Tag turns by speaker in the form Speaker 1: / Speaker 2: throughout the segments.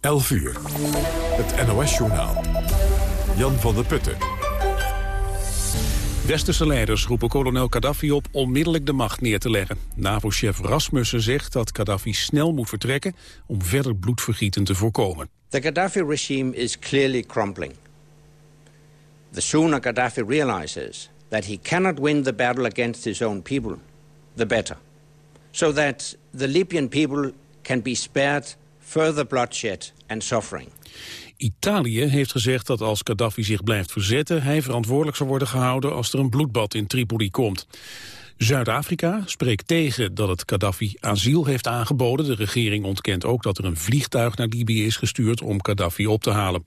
Speaker 1: 11 uur. Het NOS-journaal. Jan van der Putten.
Speaker 2: Westerse leiders roepen kolonel Gaddafi op onmiddellijk de macht neer te leggen. NAVO-chef Rasmussen zegt dat Gaddafi snel moet vertrekken om verder bloedvergieten te voorkomen.
Speaker 3: The Gaddafi regime is clearly crumbling. The sooner Gaddafi realizes that he cannot win the battle against his own people, the better. So that the Libyan people can be spared further bloodshed and suffering.
Speaker 2: Italië heeft gezegd dat als Gaddafi zich blijft verzetten... hij verantwoordelijk zal worden gehouden als er een bloedbad in Tripoli komt. Zuid-Afrika spreekt tegen dat het Gaddafi asiel heeft aangeboden. De regering ontkent ook dat er een vliegtuig naar Libië is gestuurd om Gaddafi op te halen.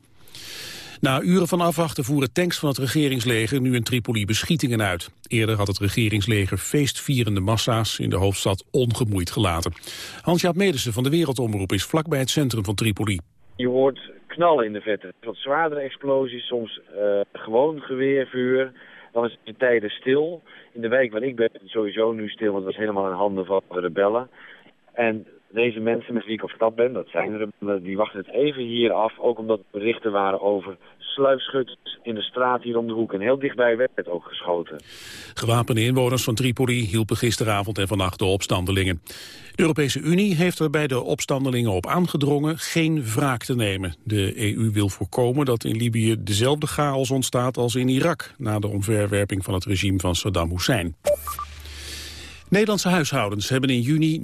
Speaker 2: Na uren van afwachten voeren tanks van het regeringsleger nu in Tripoli beschietingen uit. Eerder had het regeringsleger feestvierende massa's in de hoofdstad ongemoeid gelaten. Hans-Jaap van de Wereldomroep is vlakbij het centrum van Tripoli.
Speaker 4: Je hoort knallen in de vette. Wat zwaardere explosies, soms uh, gewoon geweervuur. Dan is het tijden stil. In de wijk waar ik ben sowieso nu stil, want dat is helemaal in handen van de rebellen. En deze mensen met wie ik op stap ben, dat zijn rebellen, die wachten het even hier af. Ook omdat er berichten waren over sluipschut in de straat hier om de hoek. En heel dichtbij werd ook geschoten.
Speaker 2: Gewapende inwoners van Tripoli hielpen gisteravond en vannacht de opstandelingen. De Europese Unie heeft er bij de opstandelingen op aangedrongen geen wraak te nemen. De EU wil voorkomen dat in Libië dezelfde chaos ontstaat als in Irak... na de omverwerping van het regime van Saddam Hussein. Nederlandse huishoudens hebben in juni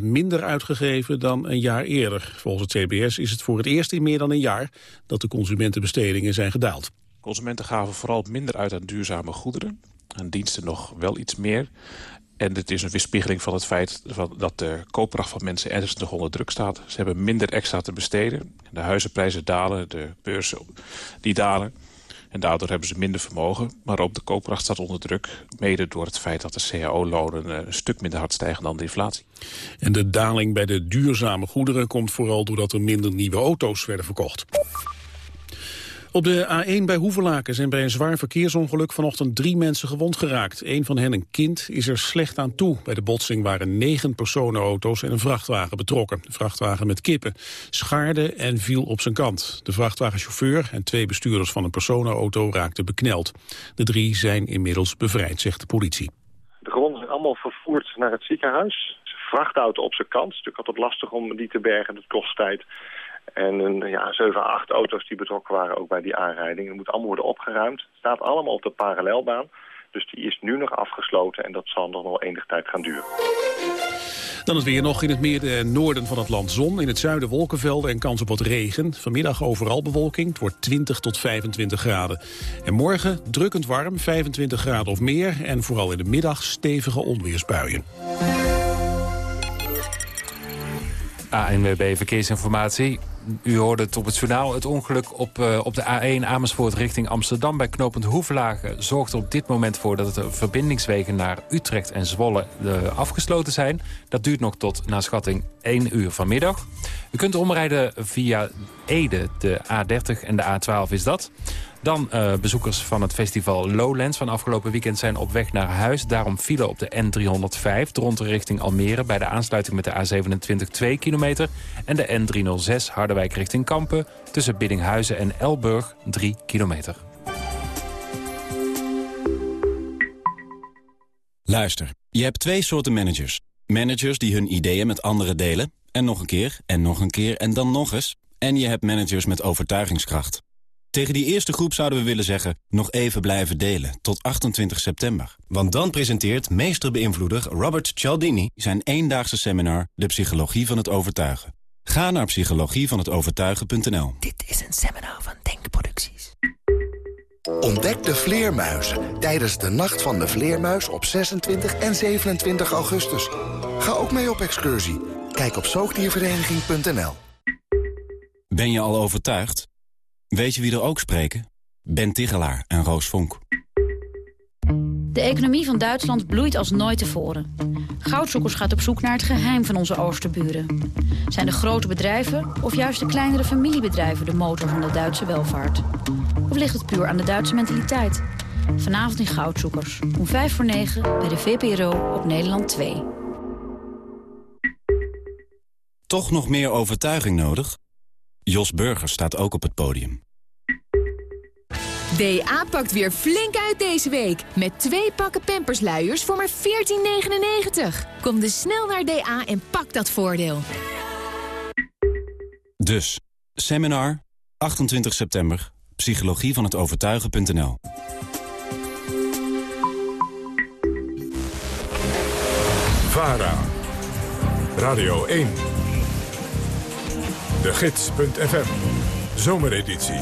Speaker 2: 0,9% minder uitgegeven dan een jaar eerder. Volgens het CBS is het voor het eerst in meer dan een jaar dat de consumentenbestedingen zijn gedaald.
Speaker 5: Consumenten gaven vooral minder uit aan duurzame goederen. En diensten nog wel iets meer. En dit is een weerspiegeling van het feit dat de koopkracht van mensen ernstig onder druk staat. Ze hebben minder extra te besteden. De huizenprijzen dalen, de beurzen die dalen. En daardoor hebben ze minder vermogen. Maar ook de koopkracht staat onder druk. Mede door het feit dat de cao-lonen eh, een stuk minder hard stijgen dan de inflatie.
Speaker 2: En de daling bij de duurzame goederen komt vooral doordat er minder nieuwe auto's werden verkocht. Op de A1 bij Hoevelaken zijn bij een zwaar verkeersongeluk vanochtend drie mensen gewond geraakt. Een van hen, een kind, is er slecht aan toe. Bij de botsing waren negen personenauto's en een vrachtwagen betrokken. De vrachtwagen met kippen schaarde en viel op zijn kant. De vrachtwagenchauffeur en twee bestuurders van een personenauto raakten bekneld. De drie zijn inmiddels bevrijd, zegt de politie.
Speaker 6: De gewonden zijn allemaal vervoerd naar het ziekenhuis. Vrachtauto op zijn kant. Natuurlijk altijd lastig om die te bergen, dat kost tijd. En een, ja, 7, 8 auto's die betrokken waren ook bij die aanrijding. Dat moet allemaal worden opgeruimd. Het staat allemaal op de parallelbaan. Dus die is nu nog afgesloten en dat zal nog wel enige tijd gaan duren.
Speaker 2: Dan het weer nog in het midden en noorden van het land zon. In het zuiden wolkenvelden en kans op wat regen. Vanmiddag overal bewolking. Het wordt 20 tot 25 graden. En morgen drukkend warm, 25 graden of meer. En vooral in de middag stevige onweersbuien.
Speaker 7: ANWB Verkeersinformatie. U hoorde het op het journaal. Het ongeluk op, uh, op de A1 Amersfoort richting Amsterdam... bij knooppunt Hoevelagen zorgt er op dit moment voor... dat de verbindingswegen naar Utrecht en Zwolle uh, afgesloten zijn. Dat duurt nog tot, na schatting, 1 uur vanmiddag. U kunt omrijden via Ede, de A30 en de A12 is dat. Dan uh, bezoekers van het festival Lowlands van afgelopen weekend zijn op weg naar huis. Daarom vielen op de N305 rond richting Almere... bij de aansluiting met de A27 2 kilometer... en de N306 Harderwijk richting Kampen... tussen Biddinghuizen en Elburg 3 kilometer.
Speaker 8: Luister, je hebt twee soorten managers. Managers die hun ideeën met anderen delen... en nog een keer, en nog een keer, en dan nog eens. En je hebt managers met overtuigingskracht. Tegen die eerste groep zouden we willen zeggen... nog even blijven delen, tot 28 september. Want dan presenteert meesterbeïnvloeder Robert Cialdini... zijn eendaagse seminar De Psychologie van het Overtuigen. Ga naar psychologievanhetovertuigen.nl.
Speaker 9: Dit is een seminar van Denkproducties.
Speaker 10: Ontdek de vleermuizen tijdens de Nacht van de Vleermuis... op 26 en 27 augustus. Ga ook mee op excursie. Kijk op zoogdiervereniging.nl.
Speaker 8: Ben je al overtuigd? Weet je wie er ook spreken? Ben Tigelaar en Roos Vonk.
Speaker 11: De economie van Duitsland bloeit als nooit tevoren. Goudzoekers gaat op zoek naar het geheim van onze oosterburen. Zijn de grote bedrijven of juist de kleinere familiebedrijven... de motor van de Duitse welvaart? Of ligt het puur aan de Duitse mentaliteit? Vanavond in Goudzoekers, om 5 voor 9 bij de VPRO op Nederland 2.
Speaker 8: Toch nog meer overtuiging nodig? Jos Burger staat ook op het podium.
Speaker 12: DA pakt weer flink uit deze week. Met twee pakken pampersluiers voor maar 14,99. Kom dus snel naar DA en pak dat voordeel.
Speaker 8: Dus, seminar, 28 september, psychologie van het overtuigen.nl.
Speaker 1: VARA, Radio 1, de gids.fm, zomereditie,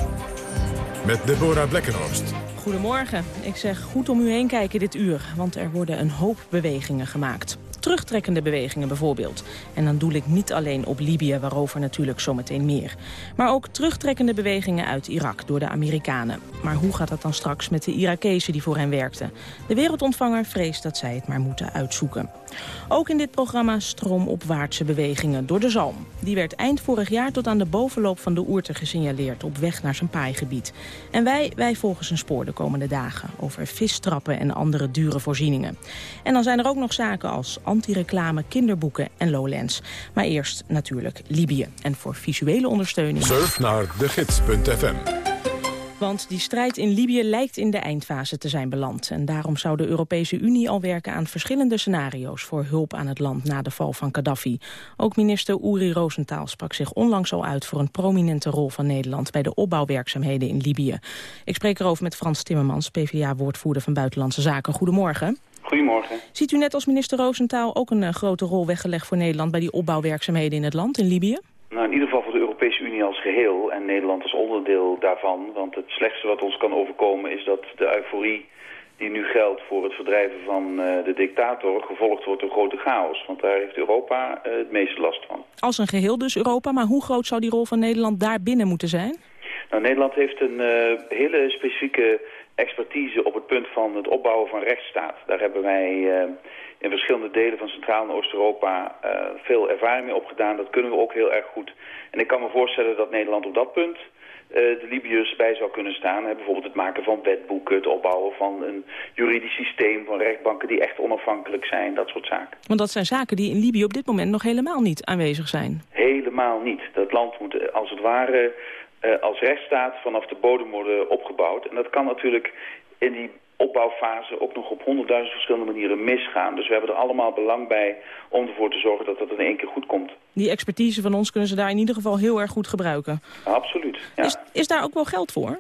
Speaker 1: met Deborah Blekkenhorst.
Speaker 13: Goedemorgen. Ik zeg goed om u heen kijken dit uur, want er worden een hoop bewegingen gemaakt terugtrekkende bewegingen bijvoorbeeld. En dan doel ik niet alleen op Libië, waarover natuurlijk zometeen meer. Maar ook terugtrekkende bewegingen uit Irak door de Amerikanen. Maar hoe gaat dat dan straks met de Irakezen die voor hen werkten? De wereldontvanger vreest dat zij het maar moeten uitzoeken. Ook in dit programma stroomopwaartse bewegingen door de Zalm. Die werd eind vorig jaar tot aan de bovenloop van de Oerte gesignaleerd... op weg naar zijn paaigebied. En wij, wij volgen zijn spoor de komende dagen... over vistrappen en andere dure voorzieningen. En dan zijn er ook nog zaken als anti-reclame, kinderboeken en Lowlands. Maar eerst natuurlijk Libië. En voor visuele ondersteuning...
Speaker 1: Surf naar degids.fm
Speaker 13: want die strijd in Libië lijkt in de eindfase te zijn beland. En daarom zou de Europese Unie al werken aan verschillende scenario's... voor hulp aan het land na de val van Gaddafi. Ook minister Uri Rosenthal sprak zich onlangs al uit... voor een prominente rol van Nederland bij de opbouwwerkzaamheden in Libië. Ik spreek erover met Frans Timmermans, PvdA-woordvoerder van Buitenlandse Zaken. Goedemorgen.
Speaker 14: Goedemorgen.
Speaker 13: Ziet u net als minister Rosenthal ook een uh, grote rol weggelegd voor Nederland... bij die opbouwwerkzaamheden in het land, in Libië?
Speaker 14: Nou, in ieder geval voor de Europese Unie als geheel en Nederland als onderdeel daarvan. Want het slechtste wat ons kan overkomen is dat de euforie die nu geldt voor het verdrijven van uh, de dictator gevolgd wordt door grote chaos. Want daar heeft Europa uh, het meeste last van.
Speaker 13: Als een geheel dus Europa, maar hoe groot zou die rol van Nederland daar binnen moeten zijn?
Speaker 14: Nou, Nederland heeft een uh, hele specifieke expertise op het punt van het opbouwen van rechtsstaat. Daar hebben wij in verschillende delen van Centraal- en Oost-Europa uh, veel ervaring mee opgedaan. Dat kunnen we ook heel erg goed. En ik kan me voorstellen dat Nederland op dat punt uh, de Libiërs bij zou kunnen staan. Bijvoorbeeld het maken van wetboeken, het opbouwen van een juridisch systeem van rechtbanken die echt onafhankelijk zijn, dat soort zaken.
Speaker 13: Want dat zijn zaken die in Libië op dit moment nog helemaal niet aanwezig zijn.
Speaker 14: Helemaal niet. Dat land moet als het ware als rechtsstaat vanaf de bodem worden opgebouwd. En dat kan natuurlijk in die opbouwfase ook nog op honderdduizend verschillende manieren misgaan. Dus we hebben er allemaal belang bij om ervoor te zorgen dat dat in één keer goed komt.
Speaker 13: Die expertise van ons kunnen ze daar in ieder geval heel erg goed gebruiken.
Speaker 14: Absoluut, ja.
Speaker 13: Is, is daar ook wel geld voor?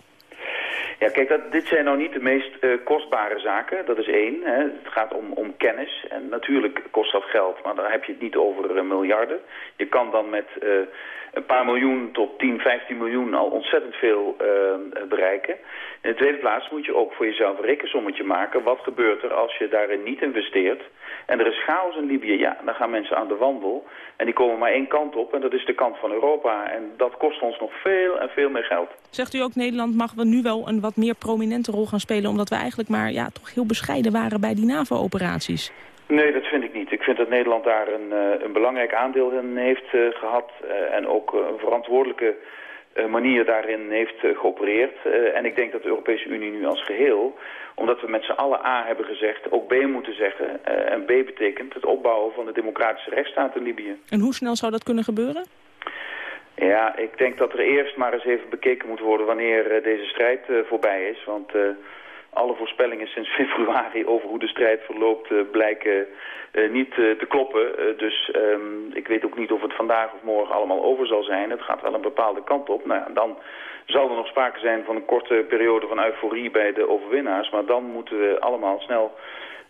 Speaker 14: Ja, kijk, dat, dit zijn nou niet de meest uh, kostbare zaken. Dat is één. Hè. Het gaat om, om kennis. En natuurlijk kost dat geld, maar dan heb je het niet over uh, miljarden. Je kan dan met... Uh, een paar miljoen tot 10, 15 miljoen al ontzettend veel uh, bereiken. In de tweede plaats moet je ook voor jezelf een rekensommetje maken. Wat gebeurt er als je daarin niet investeert? En er is chaos in Libië, ja, dan gaan mensen aan de wandel. En die komen maar één kant op en dat is de kant van Europa. En dat kost ons nog veel en veel meer geld.
Speaker 13: Zegt u ook, Nederland mag we nu wel een wat meer prominente rol gaan spelen... omdat we eigenlijk maar ja, toch heel bescheiden waren bij die NAVO-operaties?
Speaker 14: Nee, dat vind ik niet. Ik vind dat Nederland daar een, een belangrijk aandeel in heeft uh, gehad. Uh, en ook een verantwoordelijke uh, manier daarin heeft geopereerd. en ik denk dat de Europese Unie nu als geheel, omdat we met z'n allen A hebben gezegd, ook B moeten zeggen. en B betekent het opbouwen van de democratische rechtsstaat in Libië.
Speaker 13: En hoe snel zou dat kunnen gebeuren?
Speaker 14: Ja, ik denk dat er eerst maar eens even bekeken moet worden wanneer deze strijd voorbij is. Want alle voorspellingen sinds februari over hoe de strijd verloopt uh, blijken uh, niet uh, te kloppen. dus um, ik weet ook niet of het vandaag of morgen allemaal over zal zijn. Het gaat wel een bepaalde kant op. Nou, dan zal er nog sprake zijn van een korte periode van euforie bij de overwinnaars. Maar dan moeten we allemaal snel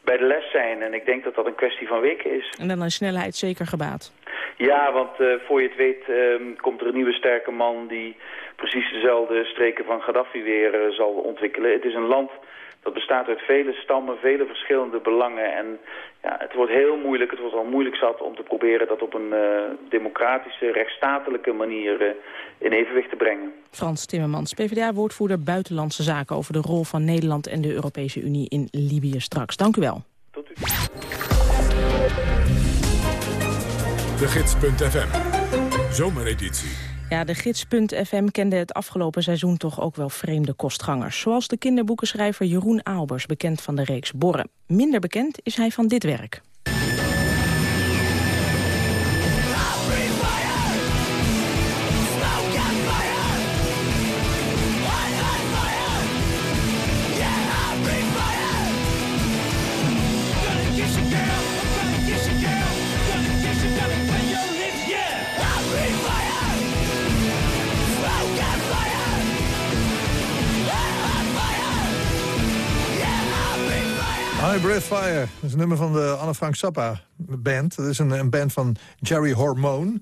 Speaker 14: bij de les zijn. En ik denk dat dat een kwestie van weken is.
Speaker 13: En dan een snelheid zeker gebaat.
Speaker 14: Ja, want uh, voor je het weet uh, komt er een nieuwe sterke man... die precies dezelfde streken van Gaddafi weer uh, zal ontwikkelen. Het is een land dat bestaat uit vele stammen, vele verschillende belangen. En ja, het wordt heel moeilijk, het wordt al moeilijk zat om te proberen dat op een democratische, rechtsstatelijke manier in evenwicht te brengen.
Speaker 13: Frans Timmermans, PvdA-woordvoerder Buitenlandse Zaken... over de rol van Nederland en de Europese Unie in Libië straks. Dank u wel.
Speaker 14: Tot u.
Speaker 1: De Gids.fm, zomereditie.
Speaker 13: Ja, de gids.fm kende het afgelopen seizoen toch ook wel vreemde kostgangers. Zoals de kinderboekenschrijver Jeroen Albers, bekend van de reeks Borren. Minder bekend is hij van dit werk.
Speaker 15: My Breath Fire. Dat is een nummer van de Anne Frank Zappa band. Dat is een, een band van Jerry Hormone.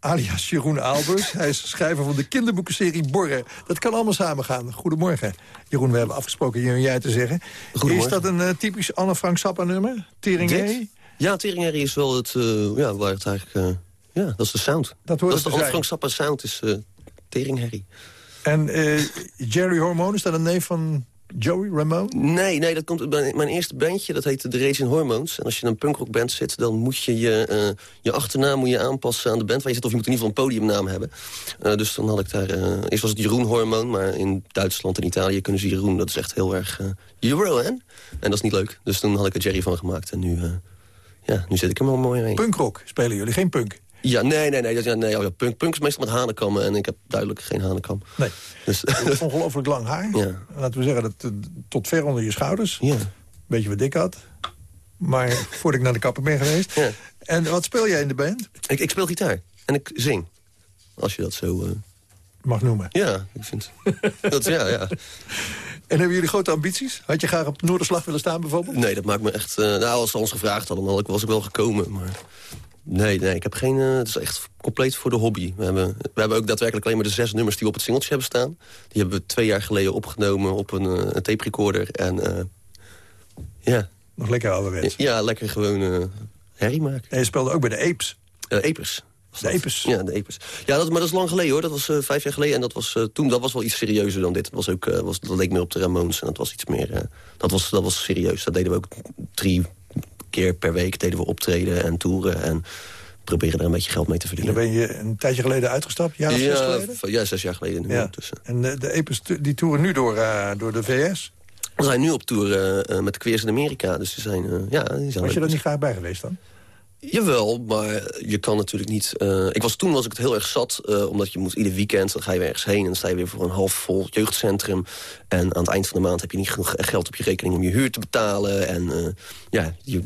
Speaker 15: Alias Jeroen Albers. Hij is schrijver van de kinderboekenserie Borren. Dat kan allemaal samengaan. Goedemorgen. Jeroen, we hebben afgesproken je en jij te zeggen. Is dat een uh, typisch Anne Frank Zappa nummer? Tering
Speaker 16: Ja, Tering is wel het, uh, ja, waar het eigenlijk... Uh, ja, dat is de sound.
Speaker 15: Dat, dat
Speaker 16: is de Anne Frank Zappa sound, is uh, Tering
Speaker 15: En Jerry Hormone, is dat een neef van Joey Ramone?
Speaker 16: Nee, nee dat komt mijn, mijn eerste bandje, dat heette The Racing Hormones. En als je in een punkrockband zit, dan moet je je, uh, je achternaam moet je aanpassen aan de band waar je zit. Of je moet in ieder geval een podiumnaam hebben. Uh, dus dan had ik daar... Uh, eerst was het Jeroen Hormoon, maar in Duitsland en Italië kunnen ze Jeroen. Dat is echt heel erg... Jeroen, En dat is niet leuk. Dus toen had ik er Jerry van gemaakt. En nu, ja, nu zit ik er wel mooi mee.
Speaker 15: Punkrock spelen jullie, geen punk?
Speaker 16: Ja, nee, nee, nee. nee oh ja, punk, punk is meestal met hanenkammen en ik heb duidelijk geen hanekam.
Speaker 15: Nee. Dus, ongelooflijk lang haar. Ja. Laten we zeggen, dat eh, tot ver onder je schouders.
Speaker 16: Ja.
Speaker 15: Beetje wat dik had. Maar voordat ik naar de kapper ben geweest. Ja. En wat speel jij in de band?
Speaker 16: Ik, ik speel gitaar. En ik zing. Als je dat zo... Uh...
Speaker 15: Mag noemen.
Speaker 16: Ja, ik vind... dat, ja, ja.
Speaker 15: En hebben jullie grote ambities? Had je graag op Noorderslag willen staan bijvoorbeeld?
Speaker 16: Nee, dat maakt me echt... Uh, nou, als ze ons gevraagd hadden, dan was ik wel gekomen. Maar Nee, nee, ik heb geen... Uh, het is echt compleet voor de hobby. We hebben, we hebben ook daadwerkelijk alleen maar de zes nummers die op het singeltje hebben staan. Die hebben we twee jaar geleden opgenomen op een, uh, een tape recorder. En uh, ja.
Speaker 15: Nog lekker ouderwets.
Speaker 16: Ja, lekker gewoon herrie maken.
Speaker 15: En je speelde ook bij de Apes?
Speaker 16: Apes.
Speaker 15: De Apes?
Speaker 16: Ja, de Apes. Ja, dat, maar dat is lang geleden hoor. Dat was vijf jaar geleden. En dat was, toen dat was wel iets serieuzer dan dit. Dat, was ook, was, dat leek meer op de Ramones. En dat was iets meer... dat, was, dat was serieus. Dat deden we ook drie keer per week deden we optreden en toeren. En proberen er een beetje geld mee te verdienen.
Speaker 15: Dan ben je een tijdje geleden uitgestapt? Jaar ja, zes geleden?
Speaker 16: Ja, zes jaar geleden. Nu ja.
Speaker 15: En de, de Epes die toeren nu door, uh, door de VS?
Speaker 16: We zijn nu op tour uh, met de Queers in Amerika. Dus ze zijn, uh, ja, die zijn
Speaker 15: Was je er niet graag bij geweest dan?
Speaker 16: Jawel, maar je kan natuurlijk niet... Uh, ik was, toen was ik het heel erg zat, uh, omdat je moet ieder weekend... dan ga je weer ergens heen en dan sta je weer voor een half vol jeugdcentrum. En aan het eind van de maand heb je niet genoeg geld op je rekening... om je huur te betalen. En uh, ja, je,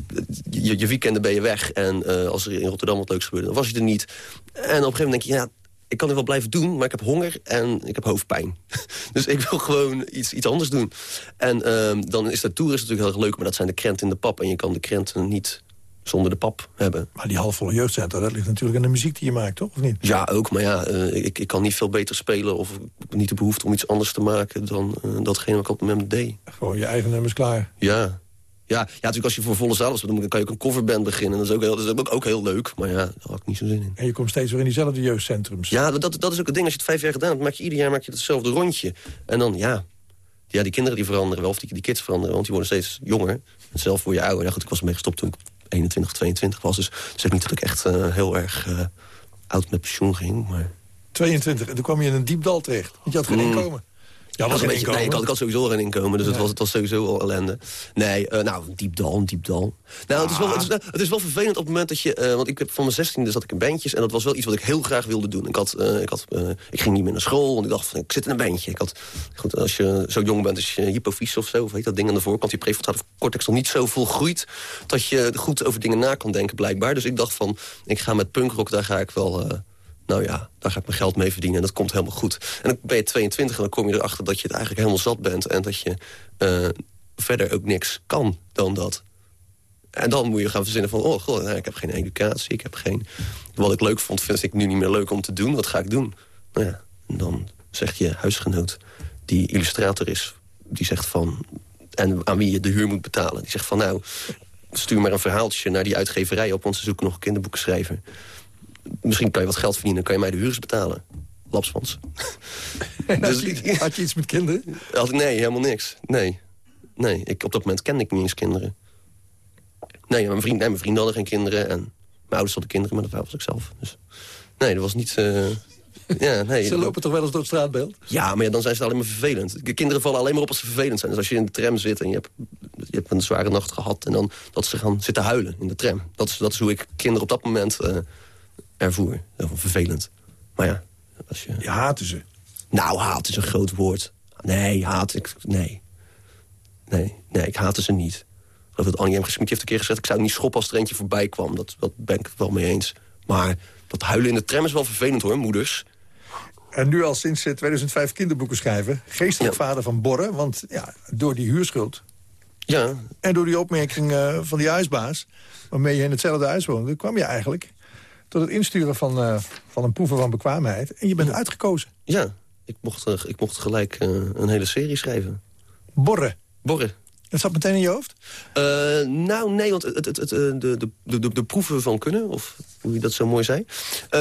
Speaker 16: je, weekenden ben je weg. En als er in Rotterdam wat leuks gebeurde, dan was je er niet. En op een gegeven moment denk je... ja, ik kan het wel blijven doen, maar ik heb honger en ik heb hoofdpijn. dus ik wil gewoon iets, iets anders doen. En uh, dan is de tour natuurlijk heel erg leuk... maar dat zijn de krenten in de pap en je kan de krenten niet zonder de pap hebben.
Speaker 15: Maar die halfvolle jeugdcentra, dat ligt natuurlijk aan de muziek die je maakt, toch? Of niet?
Speaker 16: Ja, ook. Maar ja, uh, ik, ik kan niet veel beter spelen... of niet de behoefte om iets anders te maken dan uh, datgene wat ik op het moment deed.
Speaker 15: Gewoon je eigen nummers klaar.
Speaker 16: Ja. Ja, ja, natuurlijk als je voor volle zaal dan kan je ook een coverband beginnen. Dat is ook heel, dat is ook, ook heel leuk, maar ja, daar had ik niet zo zin in.
Speaker 15: En je komt steeds weer in diezelfde jeugdcentrums.
Speaker 16: Ja, dat, dat is ook het ding. Als je het vijf jaar gedaan hebt, maak je ieder jaar maak je hetzelfde rondje. En dan, ja, ja die kinderen die veranderen wel, of die, die kids veranderen, want die worden steeds jonger. En zelf word je ouder. Ja goed, ik was ermee gestopt toen ik 21, 22 was. Dus zeg niet dat ik echt uh, heel erg uh, oud met pensioen ging. Maar...
Speaker 15: 22, en toen kwam je in een diep dal terecht. Want je had geen mm. inkomen.
Speaker 16: Ja, was een beetje, nee, ik had, ik had, sowieso geen inkomen, dus het, was, het was sowieso al ellende. Nee, uh, nou, diep dal, diep dal. Nou, het, is wel, het, is, het is wel vervelend op het moment dat je... Uh, want ik heb van mijn zestiende zat ik in bandjes... en dat was wel iets wat ik heel graag wilde doen. Ik, had, uh, ik, had, ik ging niet meer naar school, want ik dacht van, ik zit in een bandje. Ik had, goed, als je zo jong bent, is je hypofyse of zo... of weet dat ding aan de voorkant, je prefrontale cortex nog niet zo volgroeid... dat je goed over dingen na kan denken, blijkbaar. Dus ik dacht van, ik ga met punkrock, daar ga ik wel nou ja, daar ga ik mijn geld mee verdienen en dat komt helemaal goed. En dan ben je 22 en dan kom je erachter dat je het eigenlijk helemaal zat bent... en dat je uh, verder ook niks kan dan dat. En dan moet je gaan verzinnen van, oh god, nou, ik heb geen educatie, ik heb geen... Wat ik leuk vond, vind ik nu niet meer leuk om te doen. Wat ga ik doen? Nou ja, en dan zegt je huisgenoot, die illustrator is... die zegt van, en aan wie je de huur moet betalen. Die zegt van, nou, stuur maar een verhaaltje naar die uitgeverij op... want ze zoeken nog een kinderboekenschrijver misschien kan je wat geld verdienen, kan je mij de huur betalen. Lapsmans.
Speaker 15: dus, had je iets met kinderen?
Speaker 16: Had, nee, helemaal niks. Nee. Nee, ik, op dat moment kende ik niet eens kinderen. Nee, mijn, vriend, nee, mijn vrienden hadden geen kinderen. En mijn ouders hadden kinderen, maar dat was ik zelf. Dus, nee, dat was niet... Uh, ja, nee,
Speaker 15: ze lopen toch wel eens door het straatbeeld?
Speaker 16: Ja, maar ja, dan zijn ze alleen maar vervelend. De kinderen vallen alleen maar op als ze vervelend zijn. Dus als je in de tram zit en je hebt, je hebt een zware nacht gehad... en dan dat ze gaan zitten huilen in de tram. Dat is, dat is hoe ik kinderen op dat moment... Uh, ervoer. Dat is vervelend. Maar ja, als je...
Speaker 15: Je haatte ze?
Speaker 16: Nou, haat is een groot woord. Nee, haat ik... Nee. Nee, nee ik haatte ze niet. Ik geloof dat Annie M. Gesmied heeft een keer gezegd... ik zou niet schoppen als er eentje voorbij kwam. Dat, dat ben ik wel mee eens. Maar dat huilen in de tram is wel vervelend hoor, moeders.
Speaker 15: En nu al sinds 2005 kinderboeken schrijven. Geestelijk vader van Borren. Want ja, door die huurschuld
Speaker 16: Ja.
Speaker 15: En door die opmerking uh, van die huisbaas, waarmee je in hetzelfde huis woonde... kwam je eigenlijk tot het insturen van, uh, van een proeven van bekwaamheid. En je bent uitgekozen.
Speaker 16: Ja, ik mocht, uh, ik mocht gelijk een hele serie schrijven.
Speaker 15: Borren.
Speaker 16: Borren.
Speaker 15: Dat zat meteen in je hoofd?
Speaker 16: nou, nee, want het, het, het, de, de, de, de, proeven van kunnen, of hoe je dat zo mooi zei...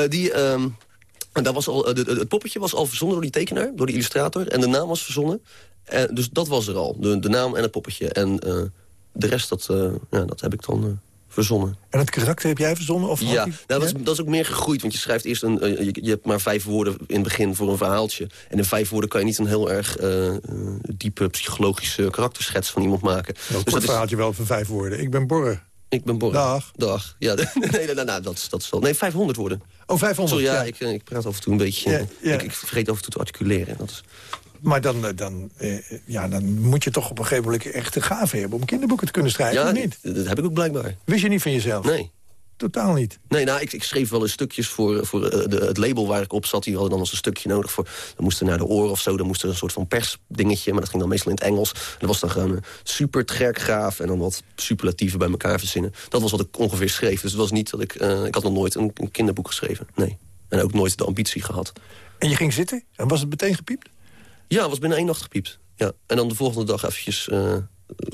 Speaker 16: die... Ehm, en dat was al, het, het poppetje was al verzonnen door die tekenaar, door die illustrator. En de naam was verzonnen. En dus dat was er al, de, de naam en het poppetje. En de rest, dat, ja, dat heb ik dan verzonnen.
Speaker 15: En het karakter heb jij verzonnen? Of
Speaker 16: ja, nou, dat, is, dat is ook meer gegroeid. Want je schrijft eerst een. Uh, je, je, hebt maar vijf woorden in het begin voor een verhaaltje. En in vijf woorden kan je niet een heel erg uh, diepe psychologische karakterschets van iemand maken.
Speaker 15: Nou, dus dat verhaaltje wel van vijf woorden. Ik ben Borre.
Speaker 16: Ik ben Borre.
Speaker 15: Dag.
Speaker 16: Dag. Ja, nee, nee, nee, nou, dat, dat is wel... Nee, 500 woorden.
Speaker 15: Oh, 500,
Speaker 16: Sorry, ja,
Speaker 15: ja.
Speaker 16: Ik, ik praat af en toe een beetje...
Speaker 15: Ja, ja.
Speaker 16: Ik, ik, vergeet af en toe te articuleren. Dat is...
Speaker 15: Maar dan, dan, eh, ja, dan moet je toch op een gegeven moment echt de gave hebben... om kinderboeken te kunnen schrijven,
Speaker 16: ja,
Speaker 15: of niet?
Speaker 16: dat heb ik ook blijkbaar.
Speaker 15: Wist je niet van jezelf?
Speaker 16: Nee.
Speaker 15: Totaal niet?
Speaker 16: Nee, nou, ik, ik schreef wel eens stukjes voor, voor de, het label waar ik op zat. Die hadden dan eens een stukje nodig voor... Dan moest er naar de oren of zo, dan moest er een soort van persdingetje... maar dat ging dan meestal in het Engels. En dat was dan gewoon een super trekgraaf... en dan wat superlatieven bij elkaar verzinnen. Dat was wat ik ongeveer schreef. Dus het was niet dat ik... Uh, ik had nog nooit een, een kinderboek geschreven, nee. En ook nooit de ambitie gehad.
Speaker 15: En je ging zitten? En was het meteen gepiept?
Speaker 16: Ja, was binnen één nacht gepiept. Ja. En dan de volgende dag eventjes uh,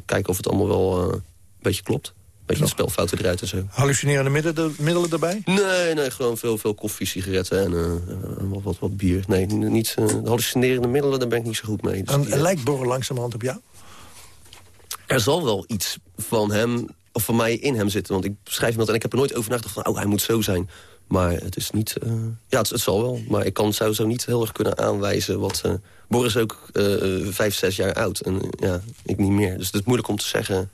Speaker 16: kijken of het allemaal wel uh, een beetje klopt. Beetje de spelfouten eruit en zo.
Speaker 15: Hallucinerende middelen, middelen erbij?
Speaker 16: Nee, nee, gewoon veel, veel koffie, sigaretten en uh, wat, wat, wat, bier. Nee, niet, de hallucinerende middelen, daar ben ik niet zo goed mee.
Speaker 15: Dus en, lijkt Borrel langzamerhand op jou?
Speaker 16: Er zal wel iets van hem, of van mij in hem zitten. Want ik schrijf hem dat en ik heb er nooit over nagedacht van... oh, hij moet zo zijn. Maar het is niet... Uh, ja, het, het, zal wel. Maar ik kan, zou zo niet heel erg kunnen aanwijzen wat... Uh, Boris is ook uh, vijf, zes jaar oud. En ja, ik niet meer. Dus het is moeilijk om te zeggen...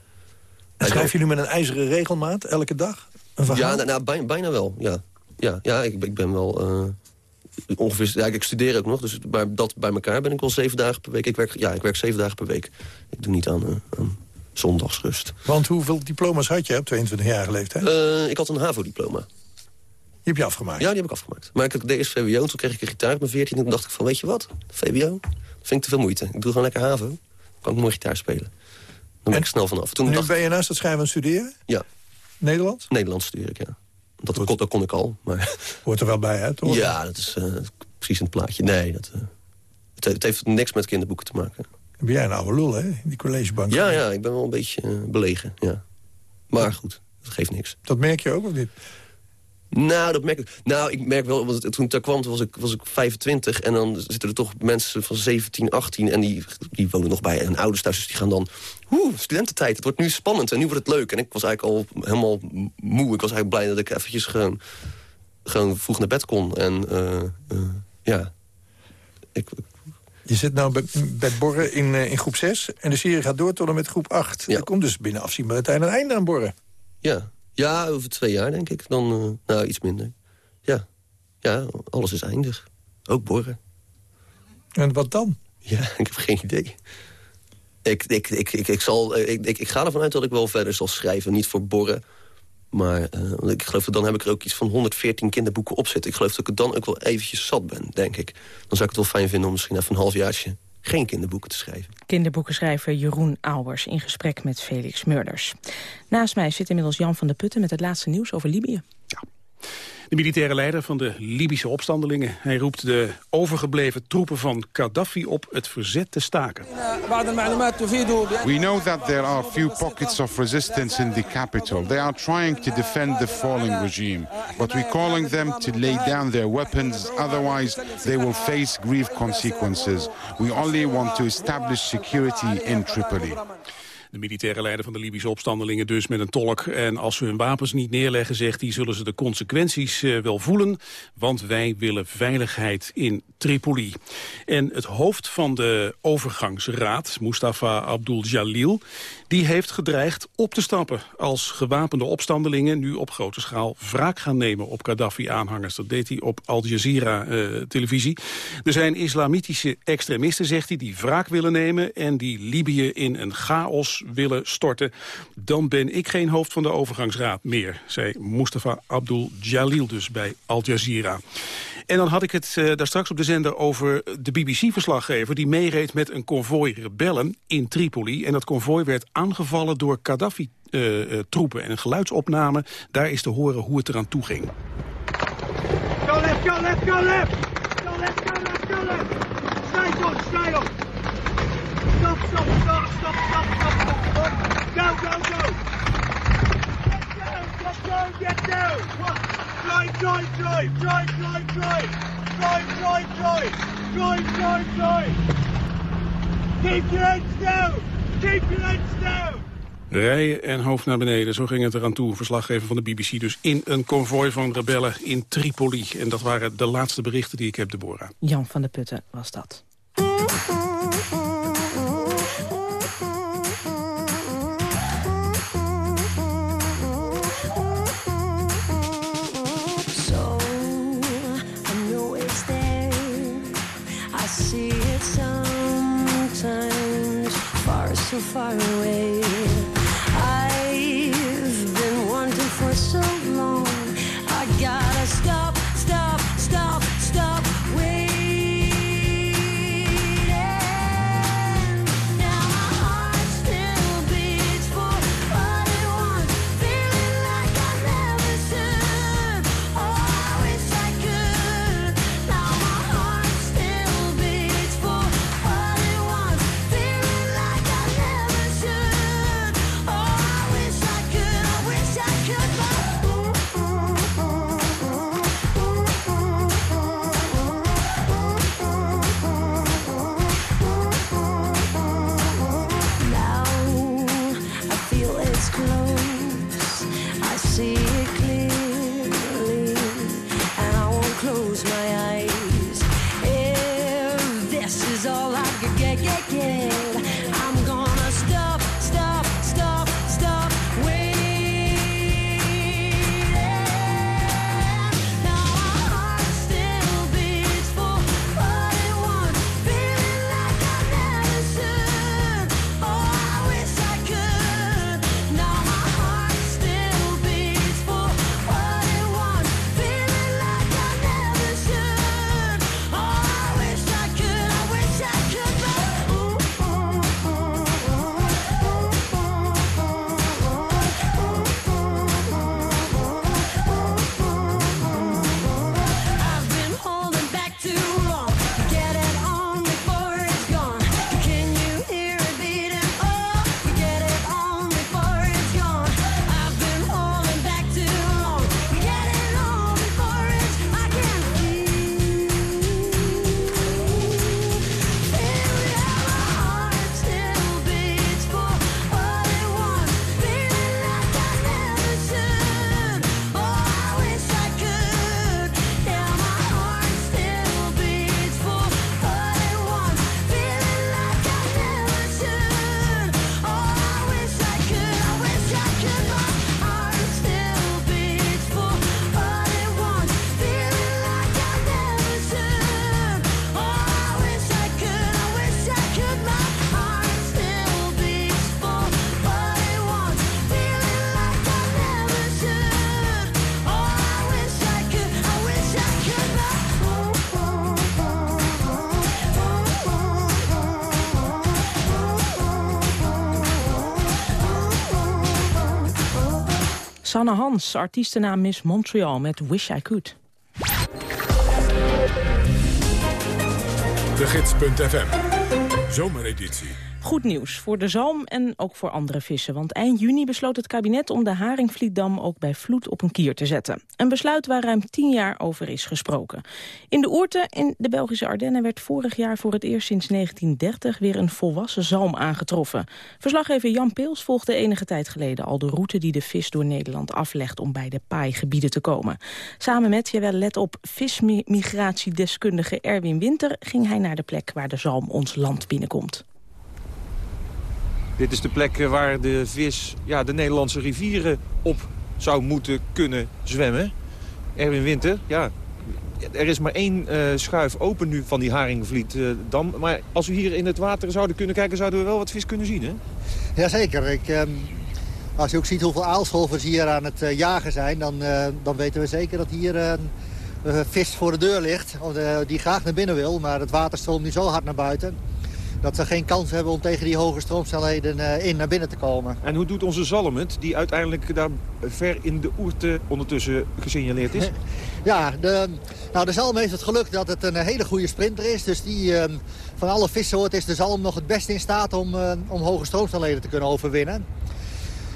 Speaker 15: En schrijf je nu met een ijzeren regelmaat elke dag? Een
Speaker 16: ja, nou, nou, bijna, bijna, wel. Ja, ja, ja ik, ik ben wel... ongeveer, ja, ik studeer ook nog, dus maar dat bij elkaar ben ik wel zeven dagen per week. Ik werk, ja, ik werk zeven dagen per week. Ik doe niet aan, aan zondagsrust.
Speaker 15: Want hoeveel diploma's had je op 22 jaar leeftijd?
Speaker 16: ik had een HAVO-diploma.
Speaker 15: Heb je afgemaakt?
Speaker 16: Ja, die heb ik afgemaakt. Maar ik deed eerst VWO en toen kreeg ik een gitaar op mijn 14. En toen dacht ik van, weet je wat? VWO? Dat vind ik te veel moeite. Ik doe gewoon lekker HAVO. Dan kan ik mooi gitaar spelen. Dan ben
Speaker 15: en,
Speaker 16: ik snel vanaf. Toen
Speaker 15: nu
Speaker 16: dacht,
Speaker 15: ben je naast het schrijven aan het studeren?
Speaker 16: Ja.
Speaker 15: Nederlands?
Speaker 16: Nederlands studeer ik, ja. Dat, kon, dat kon ik al. Maar...
Speaker 15: Hoort er wel bij, hè? Toch?
Speaker 16: Ja, dat is uh, precies een plaatje. Nee, dat, uh, het, het, heeft niks met kinderboeken te maken.
Speaker 15: Ben jij een oude lul, hè? Die collegebank.
Speaker 16: Ja, ja, ik ben wel een beetje uh, belegen, ja. Maar goed, dat geeft niks.
Speaker 15: Dat merk je ook, of niet?
Speaker 16: Nou, dat merk ik. Nou, ik merk wel, want toen ik daar kwam, was ik, was ik 25. En dan zitten er toch mensen van 17, 18. En die, die wonen nog bij hun ouders thuis. Dus die gaan dan, oeh, studententijd. Het wordt nu spannend en nu wordt het leuk. En ik was eigenlijk al helemaal moe. Ik was eigenlijk blij dat ik eventjes gewoon, gewoon vroeg naar bed kon. En uh, uh, ja, ik,
Speaker 15: je zit nou bij, bij Borren in, uh, in groep 6 en de serie gaat door tot en met groep 8. Ja. Er komt dus binnen afzienbare tijd een einde aan Borren.
Speaker 16: Ja, ja, over twee jaar denk ik. Dan, uh, nou, iets minder. Ja. ja, alles is eindig. Ook Borren.
Speaker 15: En wat dan?
Speaker 16: Ja, ik heb geen idee. Ik, ik, ik, ik, ik, zal, ik, ik, ik ga ervan uit dat ik wel verder zal schrijven. Niet voor Borren. Maar uh, ik geloof dat dan heb ik er ook iets van 114 kinderboeken op zitten. Ik geloof dat ik er dan ook wel eventjes zat ben, denk ik. Dan zou ik het wel fijn vinden om misschien even een halfjaartje geen kinderboeken te schrijven.
Speaker 13: Kinderboekenschrijver Jeroen Albers in gesprek met Felix Murders. Naast mij zit inmiddels Jan van der Putten met het laatste nieuws over Libië.
Speaker 2: Ja. De militaire leider van de Libische opstandelingen. Hij roept de overgebleven troepen van Gaddafi op het verzet te staken.
Speaker 17: We know that there are few pockets of resistance in the capital. They are trying to defend the falling regime. But we're calling them to lay down their weapons. Otherwise, they will face grave consequences. We only want to establish security in Tripoli.
Speaker 2: De militaire leider van de Libische opstandelingen dus met een tolk. En als ze hun wapens niet neerleggen, zegt hij, zullen ze de consequenties uh, wel voelen. Want wij willen veiligheid in Tripoli. En het hoofd van de overgangsraad, Mustafa Abdul Jalil... die heeft gedreigd op te stappen als gewapende opstandelingen... nu op grote schaal wraak gaan nemen op Gaddafi-aanhangers. Dat deed hij op Al Jazeera-televisie. er zijn islamitische extremisten, zegt hij, die wraak willen nemen... en die Libië in een chaos willen storten... dan ben ik geen hoofd van de overgangsraad meer, zei Mustafa Abdul Jalil dus bij Al Jazeera. En dan had ik het uh, daar straks op de zender over de BBC-verslaggever... die meereed met een konvooi rebellen in Tripoli. En dat konvooi werd aangevallen door Gaddafi-troepen. en een geluidsopname, daar is te horen hoe het eraan toe ging.
Speaker 18: Go go left, go left! Go left, go go! Stop, stop, stop, stop, stop, stop, stop! Go, go, go! Get down, get down! What? Drive, drive, drive, drive, drive, drive! Drive, drive, drive! Drive, drive, drive! Keep your heads down! Keep your heads down!
Speaker 2: Rijden en hoofd naar beneden, zo ging het eraan toe. Verslaggever van de BBC dus in een konvooi van rebellen in Tripoli. En dat waren de laatste berichten die ik heb, Deborah.
Speaker 13: Jan van der Putten was dat.
Speaker 19: Far away.
Speaker 13: Sanne Hans, artiestennaam Miss Montreal met Wish I Could.
Speaker 1: De Gids.fm. Zomereditie.
Speaker 13: Goed nieuws voor de zalm en ook voor andere vissen. Want eind juni besloot het kabinet om de Haringvlietdam ook bij vloed op een kier te zetten. Een besluit waar ruim tien jaar over is gesproken. In de Oerten in de Belgische Ardennen werd vorig jaar voor het eerst sinds 1930 weer een volwassen zalm aangetroffen. Verslaggever Jan Peels volgde enige tijd geleden al de route die de vis door Nederland aflegt om bij de paaigebieden te komen. Samen met, jawel let op, vismigratiedeskundige Erwin Winter ging hij naar de plek waar de zalm ons land binnenkomt.
Speaker 20: Dit is de plek eh, waar de vis ja, de Nederlandse rivieren op zou moeten kunnen zwemmen. Erwin Winter, ja, er is maar één uh, schuif open nu van die Haringvlietdam. Uh, maar als we hier in het water zouden kunnen kijken, zouden we wel wat vis kunnen zien, hè?
Speaker 21: Jazeker. Ik, uh, als je ook ziet hoeveel aalscholvers hier aan het jagen zijn... Dan, dan weten we zeker dat hier eh, vis voor de deur ligt. eh, die graag naar binnen wil, maar het water stroomt nu zo hard naar buiten... dat ze geen kans hebben om tegen die hoge stroomsnelheden eh, in naar binnen te komen.
Speaker 20: En hoe doet onze zalm het, die uiteindelijk daar ver in de oerte ondertussen gesignaleerd is?
Speaker 21: Ja, de, nou, de zalm heeft het geluk dat het een hele goede sprinter is. Dus die, eh, van alle vissoorten is de zalm nog het beste in staat om, eh, om hoge stroomsnelheden te kunnen overwinnen.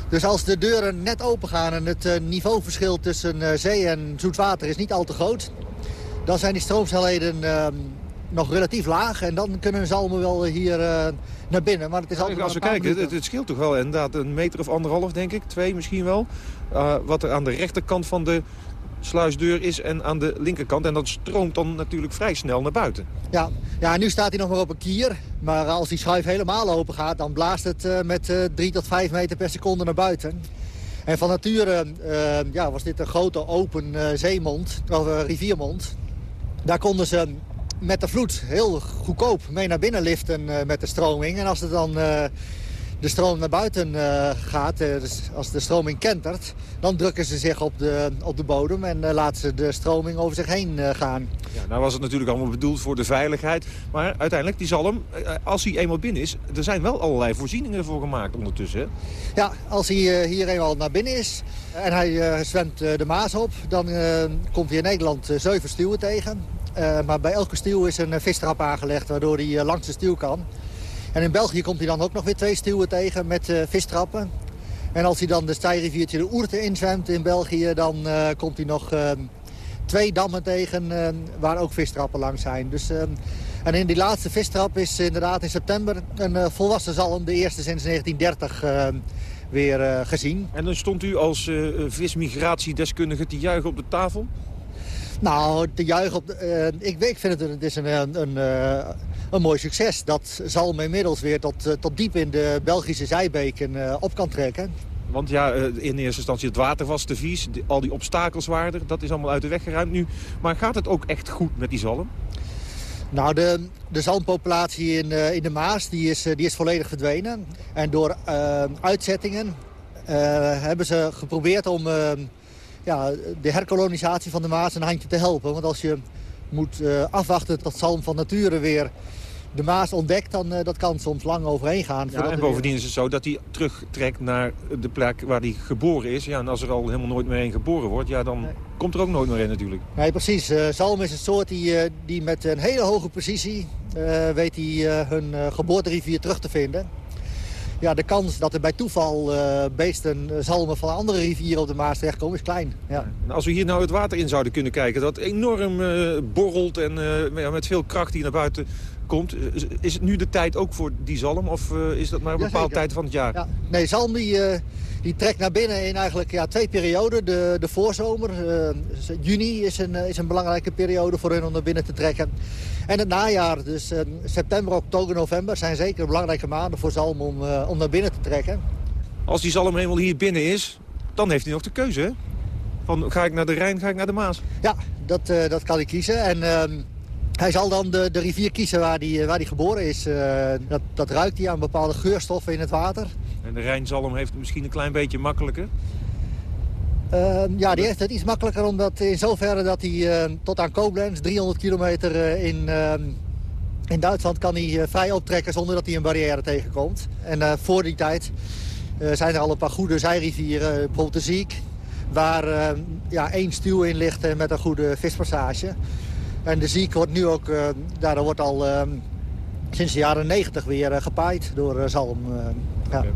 Speaker 21: Dus als de deuren net open gaan en het eh, niveauverschil tussen zee en zoetwater is niet al te groot... dan zijn die stroomsnelheden eh, nog relatief laag en dan kunnen zalmen wel hier eh, naar binnen. Maar het is altijd
Speaker 20: Als we kijken, het, het scheelt toch wel inderdaad een meter of anderhalf, denk ik. Twee misschien wel. Uh, wat er aan de rechterkant van de sluisdeur is en aan de linkerkant. En dat stroomt dan natuurlijk vrij snel naar buiten.
Speaker 21: Ja, ja, nu staat hij nog maar op een kier. Maar als die schuif helemaal open gaat, dan blaast het eh, met eh 3 tot 5 meter per seconde naar buiten. En van nature eh, ja, was dit een grote open eh, zeemond, of eh, riviermond. Daar konden ze met de vloed heel goedkoop mee naar binnen liften eh, met de stroming. En als het dan eh, de stroom naar buiten eh, gaat, dus als de stroming kentert... dan drukken ze zich op de, op de bodem en laten ze de stroming over zich heen gaan.
Speaker 20: Ja, nou was het natuurlijk allemaal bedoeld voor de veiligheid. Maar uiteindelijk, die zalm, als hij eenmaal binnen is... er zijn wel allerlei voorzieningen ervoor gemaakt ondertussen. Hè?
Speaker 21: Ja, als hij hier eenmaal naar binnen is en hij zwemt de Maas op... dan komt hij in Nederland zeven stuwen tegen. Eh, maar bij elke stuw is een eh, vistrap aangelegd waardoor hij eh, langs de stuw kan. En in België komt hij dan ook nog weer twee stuwen tegen met vistrappen. En als hij dan de stijriviertje de Oerte inzwemt in België... dan komt hij nog twee dammen tegen waar ook vistrappen langs zijn. Dus, en in die laatste vistrap is inderdaad in september een volwassen zalm... de eerste sinds 1930 eh, weer gezien.
Speaker 20: En dan stond u als vismigratiedeskundige te juichen op de tafel?
Speaker 21: Nou, te juichen op... de- eh, ik, vind het, is een, een, een, eh, een mooi succes dat Zalm inmiddels weer tot, eh, tot diep in de Belgische zijbeken op kan trekken.
Speaker 20: Want ja, in eerste instantie het water was te vies. Al die obstakels waren er. Dat is allemaal uit de weg geruimd nu. Maar gaat het ook echt goed met die zalm?
Speaker 21: Nou, de, de zalmpopulatie in, in de Maas die is, die is volledig verdwenen. En door uitzettingen hebben ze geprobeerd om ja, de herkolonisatie van de Maas een handje te helpen. Want als je moet eh, afwachten tot zalm van nature weer de Maas ontdekt... dan uh, dat kan soms lang overheen gaan.
Speaker 20: Ja, en bovendien is het zo dat hij terugtrekt naar de plek waar hij geboren is. Ja, en als er al helemaal nooit meer een geboren wordt, ja, dan komt er ook nooit meer in natuurlijk.
Speaker 21: Nee, precies. Eh, zalm is een soort die, eh, die met een hele hoge precisie eh, weet eh, hun eh, geboorterivier terug te vinden. Ja, de kans dat er bij toeval eh, beesten, eh, zalmen van andere rivieren op de Maas terechtkomen is klein. Ja.
Speaker 20: En als we hier nou het water in zouden kunnen kijken, dat enorm eh, borrelt en met veel kracht hier naar buiten komt. Is- het nu de tijd ook voor die zalm of is dat maar een bepaalde tijd van het jaar?
Speaker 21: Ja. Nee, zalm die, die trekt naar binnen in eigenlijk ja, twee perioden. De, de voorzomer, juni is een, is een belangrijke periode voor hun om naar binnen te trekken. En het najaar, dus eh, september, oktober, november... zijn zeker belangrijke maanden voor zalm om, eh, om naar binnen te trekken.
Speaker 20: Als die zalm eenmaal hier binnen is, dan heeft hij nog de keuze, hè? Van ga ik naar de Rijn, ga ik naar de Maas?
Speaker 21: Ja, dat, eh, dat kan hij kiezen. En ehm, hij zal dan de, de rivier kiezen waar hij waar die geboren is. Dat, dat ruikt hij aan bepaalde geurstoffen in het water.
Speaker 20: En de Rijnzalm heeft het misschien een klein beetje makkelijker.
Speaker 21: Ehm, ja, die heeft het iets makkelijker omdat in zoverre dat hij eh, tot aan Koblenz, 300 kilometer eh, in, ehm, in Duitsland, kan hij eh, vrij optrekken zonder dat hij een barrière tegenkomt. En eh, voor die tijd zijn er al een paar goede zijrivieren, bijvoorbeeld de Ziek, waar ja, één stuw in ligt met een goede vispassage. En de Ziek wordt nu ook, daardoor wordt al ehm, sinds de jaren 90 weer gepaaid door zalm.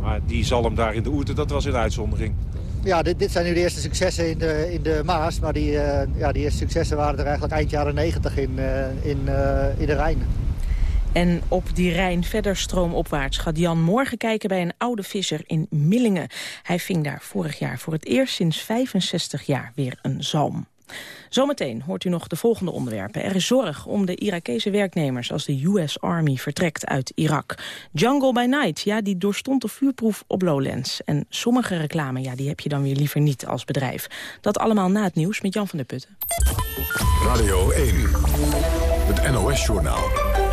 Speaker 20: Maar die zalm daar in de Oerte, dat was een uitzondering.
Speaker 21: Ja, dit, dit zijn nu de eerste successen in de, in de Maas. Maar die, eh, ja, eerste successen waren er eigenlijk eind jaren 90 in, eh, in, eh, in de Rijn.
Speaker 13: En op die Rijn verder stroomopwaarts gaat Jan morgen kijken bij een oude visser in Millingen. Hij ving daar vorig jaar voor het eerst sinds 65 jaar weer een zalm. Zometeen hoort u nog de volgende onderwerpen. Er is zorg om de Irakese werknemers als de US Army vertrekt uit Irak. Jungle by Night, ja, die doorstond de vuurproef op Lowlands. En sommige reclame, ja, die heb je dan weer liever niet als bedrijf. Dat allemaal na het nieuws met Jan van der Putten.
Speaker 1: Radio 1, het NOS-journaal.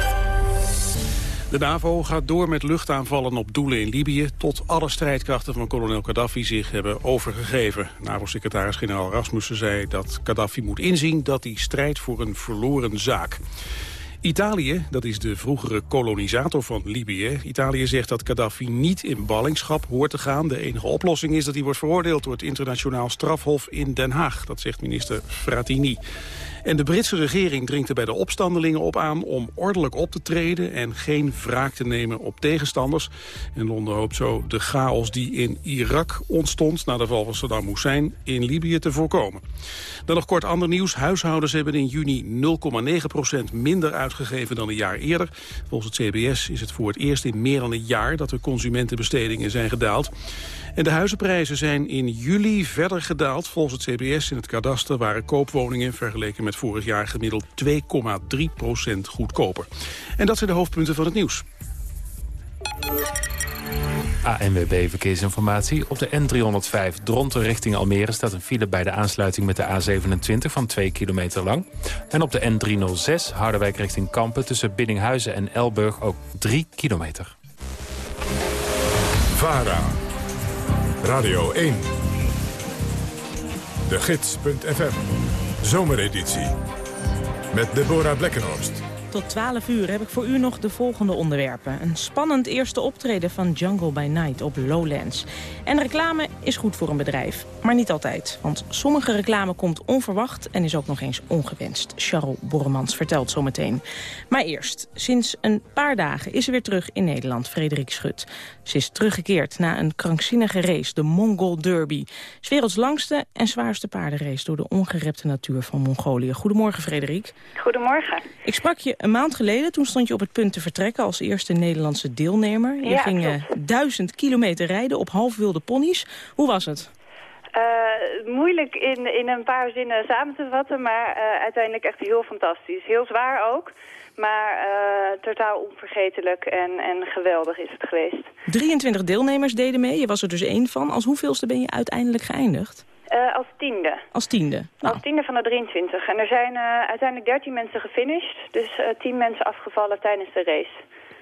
Speaker 2: De NAVO gaat door met luchtaanvallen op doelen in Libië... tot alle strijdkrachten van kolonel Gaddafi zich hebben overgegeven. NAVO-secretaris-generaal Rasmussen zei dat Gaddafi moet inzien... dat hij strijdt voor een verloren zaak. Italië, dat is de vroegere kolonisator van Libië. Italië zegt dat Gaddafi niet in ballingschap hoort te gaan. De enige oplossing is dat hij wordt veroordeeld door het internationaal strafhof in Den Haag. Dat zegt minister Frattini. En de Britse regering dringt er bij de opstandelingen op aan om ordelijk op te treden en geen wraak te nemen op tegenstanders. En Londen hoopt zo de chaos die in Irak ontstond na de val van Saddam Hussein in Libië te voorkomen. Dan nog kort ander nieuws. Huishoudens hebben in juni 0,9% minder uitgegeven dan een jaar eerder. Volgens het CBS is het voor het eerst in meer dan een jaar dat de consumentenbestedingen zijn gedaald. En de huizenprijzen zijn in juli verder gedaald. Volgens het CBS in het kadaster waren koopwoningen vergeleken met vorig jaar gemiddeld 2,3% goedkoper. En dat zijn de hoofdpunten van het nieuws.
Speaker 7: ANWB Verkeersinformatie. Op de N305 Dronten richting Almere staat een file bij de aansluiting met de A27 van 2 kilometer lang. En op de N306 Harderwijk richting Kampen tussen Biddinghuizen en Elburg ook 3 kilometer.
Speaker 1: VARA. Radio 1. De Gids.fm. Zomereditie. Met Deborah Blekkenhorst.
Speaker 13: Tot 12 uur heb ik voor u nog de volgende onderwerpen. Een spannend eerste optreden van Jungle by Night op Lowlands. En reclame is goed voor een bedrijf, maar niet altijd. Want sommige reclame komt onverwacht en is ook nog eens ongewenst. Charles Borremans vertelt zometeen. Maar eerst, sinds een paar dagen is ze weer terug in Nederland, Frederik Schut. Ze is teruggekeerd na een krankzinnige race, de Mongol Derby. 's werelds langste en zwaarste paardenrace door de ongerepte natuur van Mongolië. Goedemorgen, Frederik.
Speaker 22: Goedemorgen.
Speaker 13: Ik sprak je een maand geleden. Toen stond je op het punt te vertrekken als eerste Nederlandse deelnemer. Je
Speaker 22: Ja,
Speaker 13: ging
Speaker 22: klopt.
Speaker 13: duizend kilometer rijden op halfwilde ponies. Hoe was het?
Speaker 22: Eh, moeilijk in, in een paar zinnen samen te vatten, maar eh, uiteindelijk echt heel fantastisch. Heel zwaar ook, maar totaal onvergetelijk en, en geweldig is het geweest.
Speaker 13: 23 deelnemers deden mee. Je was er dus één van. Als hoeveelste ben je uiteindelijk geëindigd?
Speaker 22: Eh, als tiende.
Speaker 13: Als tiende. Nou,
Speaker 22: Als tiende van de 23. En er zijn eh, uiteindelijk 13 mensen gefinished, dus eh 10 mensen afgevallen tijdens de race.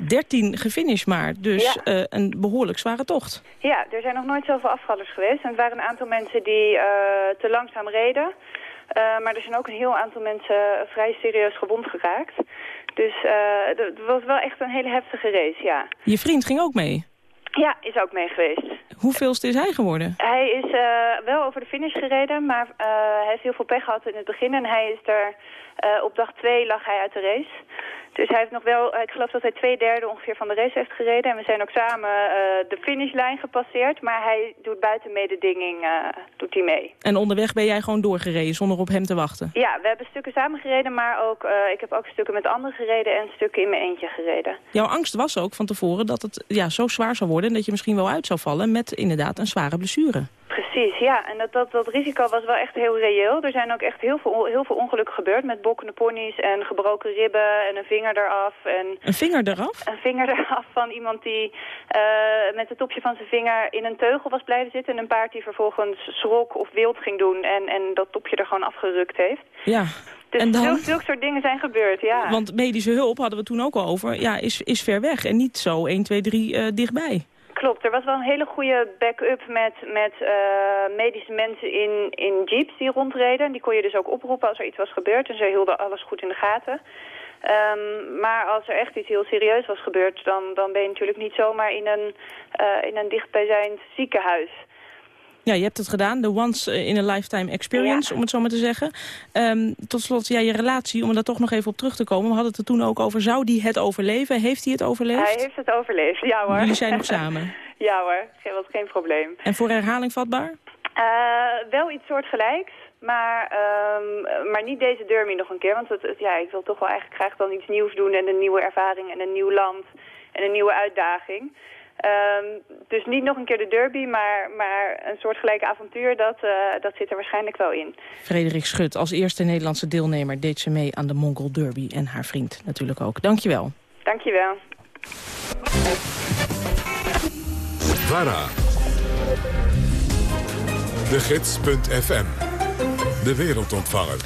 Speaker 13: 13 gefinished maar. Dus
Speaker 22: Ja.
Speaker 13: een behoorlijk zware tocht.
Speaker 22: Ja, er zijn nog nooit zoveel afvallers geweest. En het waren een aantal mensen die te langzaam reden. Maar er zijn ook een heel aantal mensen vrij serieus gewond geraakt. Dus het was wel echt een hele heftige race, ja.
Speaker 13: Je vriend ging ook mee.
Speaker 22: Ja, is ook mee geweest.
Speaker 13: Hoeveelste is hij geworden?
Speaker 22: Hij is eh, wel over de finish gereden, maar eh, hij heeft heel veel pech gehad in het begin. En hij is er, eh, op dag twee lag hij uit de race. Dus hij heeft nog wel, ik geloof dat hij twee derde ongeveer van de race heeft gereden. En we zijn ook samen eh, de finishlijn gepasseerd. Maar hij doet buiten mededinging, eh, doet hij mee.
Speaker 13: En onderweg ben jij gewoon doorgereden zonder op hem te wachten.
Speaker 22: Ja, we hebben stukken samen gereden, maar ook, eh, ik heb ook stukken met anderen gereden en stukken in mijn eentje gereden.
Speaker 13: Jouw angst was ook van tevoren dat het ja, zo zwaar zou worden... en dat je misschien wel uit zou vallen met inderdaad een zware blessure.
Speaker 22: Precies, ja. En dat, dat, dat risico was wel echt heel reëel. Er zijn ook echt heel veel, heel veel ongelukken gebeurd met bokkende ponies en gebroken ribben en een vinger eraf. En
Speaker 13: Een vinger eraf?
Speaker 22: een vinger eraf van iemand die eh, met het topje van zijn vinger in een teugel was blijven zitten. En een paard die vervolgens schrok of wild ging doen en, en dat topje er gewoon afgerukt heeft.
Speaker 13: Ja.
Speaker 22: Dus
Speaker 13: en dan?
Speaker 22: zulke, zulke soort dingen zijn gebeurd, ja.
Speaker 13: Want medische hulp, hadden we toen ook al over, ja, is, is ver weg. En niet zo 1, 2, 3 eh, dichtbij.
Speaker 22: Klopt, er was wel een hele goede backup met, met eh, medische mensen in, in jeeps die rondreden. Die kon je dus ook oproepen als er iets was gebeurd en ze hielden alles goed in de gaten. Ehm, maar als er echt iets heel serieus was gebeurd, dan, dan ben je natuurlijk niet zomaar in een, eh, in een dichtbijzijnd ziekenhuis.
Speaker 13: Ja, je hebt het gedaan, de once in a lifetime experience, om het zo maar te zeggen. Ehm, tot slot, ja, je relatie, om er daar toch nog even op terug te komen. We hadden het er toen ook over, zou die het overleven? Heeft hij het overleefd?
Speaker 22: Hij heeft het overleefd, ja hoor.
Speaker 13: Jullie zijn nog samen.
Speaker 22: ja hoor, geen, was geen probleem.
Speaker 13: En voor herhaling vatbaar?
Speaker 22: Eh, wel iets soortgelijks, maar, ehm, maar niet deze derby nog een keer. Want het, het- ja, ik wil toch wel eigenlijk graag dan iets nieuws doen en een nieuwe ervaring en een nieuw land en een nieuwe uitdaging. Ehm, dus niet nog een keer de derby, maar, maar een soortgelijke avontuur, dat, eh, dat zit er waarschijnlijk wel in.
Speaker 13: Frederik Schut, als eerste Nederlandse deelnemer, deed ze mee aan de Mongol Derby. En haar vriend natuurlijk ook. Dankjewel.
Speaker 22: Dankjewel.
Speaker 1: VARA. De Gids.fm. De wereldontvanger.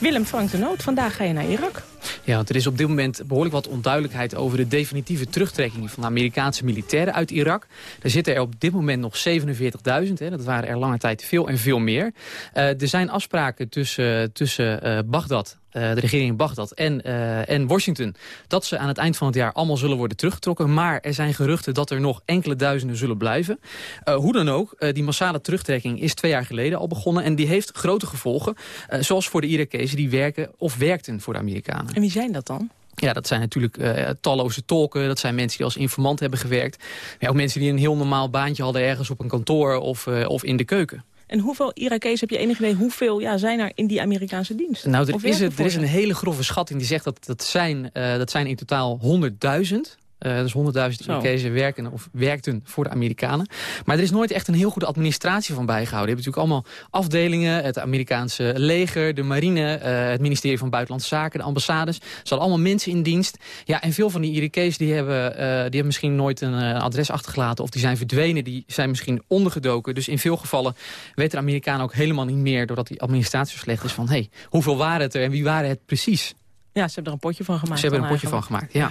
Speaker 13: Willem Frank de Noot, vandaag ga je naar Irak.
Speaker 23: Ja, want er is op dit moment behoorlijk wat onduidelijkheid over de definitieve terugtrekking van de Amerikaanse militairen uit Irak. Er zitten er op dit moment nog 47.000, dat waren er lange tijd veel en veel meer. Eh, er zijn afspraken tussen, tussen eh, Bagdad eh, de regering in Bagdad en, eh, en Washington... dat ze aan het eind van het jaar allemaal zullen worden teruggetrokken. Maar er zijn geruchten dat er nog enkele duizenden zullen blijven. Eh, hoe dan ook, eh, die massale terugtrekking is twee jaar geleden al begonnen... en die heeft grote gevolgen, eh, zoals voor de Irakezen die werken of werkten voor de Amerikanen.
Speaker 13: En wie zijn dat dan?
Speaker 23: Ja, dat zijn natuurlijk eh, talloze tolken. Dat zijn mensen die als informant hebben gewerkt. Maar ook mensen die een heel normaal baantje hadden ergens op een kantoor of, eh, of in de keuken.
Speaker 13: En hoeveel Irakezen, heb je enig idee, hoeveel ja, zijn er in die Amerikaanse dienst?
Speaker 23: Nou, er is, het, er is een hele grove schatting die zegt dat dat zijn, eh, dat zijn in totaal 100.000. Eh dus 100.000
Speaker 13: Zo.
Speaker 23: Irakezen werken of werkten voor de Amerikanen. Maar er is nooit echt een heel goede administratie van bijgehouden. Je hebt natuurlijk allemaal afdelingen. Het Amerikaanse leger, de marine, eh, het ministerie van Buitenlandse Zaken, de ambassades. Ze hadden allemaal mensen in dienst. Ja, en veel van die Irakezen die hebben, eh, die hebben misschien nooit een adres achtergelaten. Of die zijn verdwenen, die zijn misschien ondergedoken. Dus in veel gevallen weten de Amerikanen ook helemaal niet meer... doordat die administratie zo slecht is van... hey, hoeveel waren het er en wie waren het precies?
Speaker 13: Ja, ze hebben er een potje van gemaakt.
Speaker 23: Ze hebben er een potje van gemaakt, ja.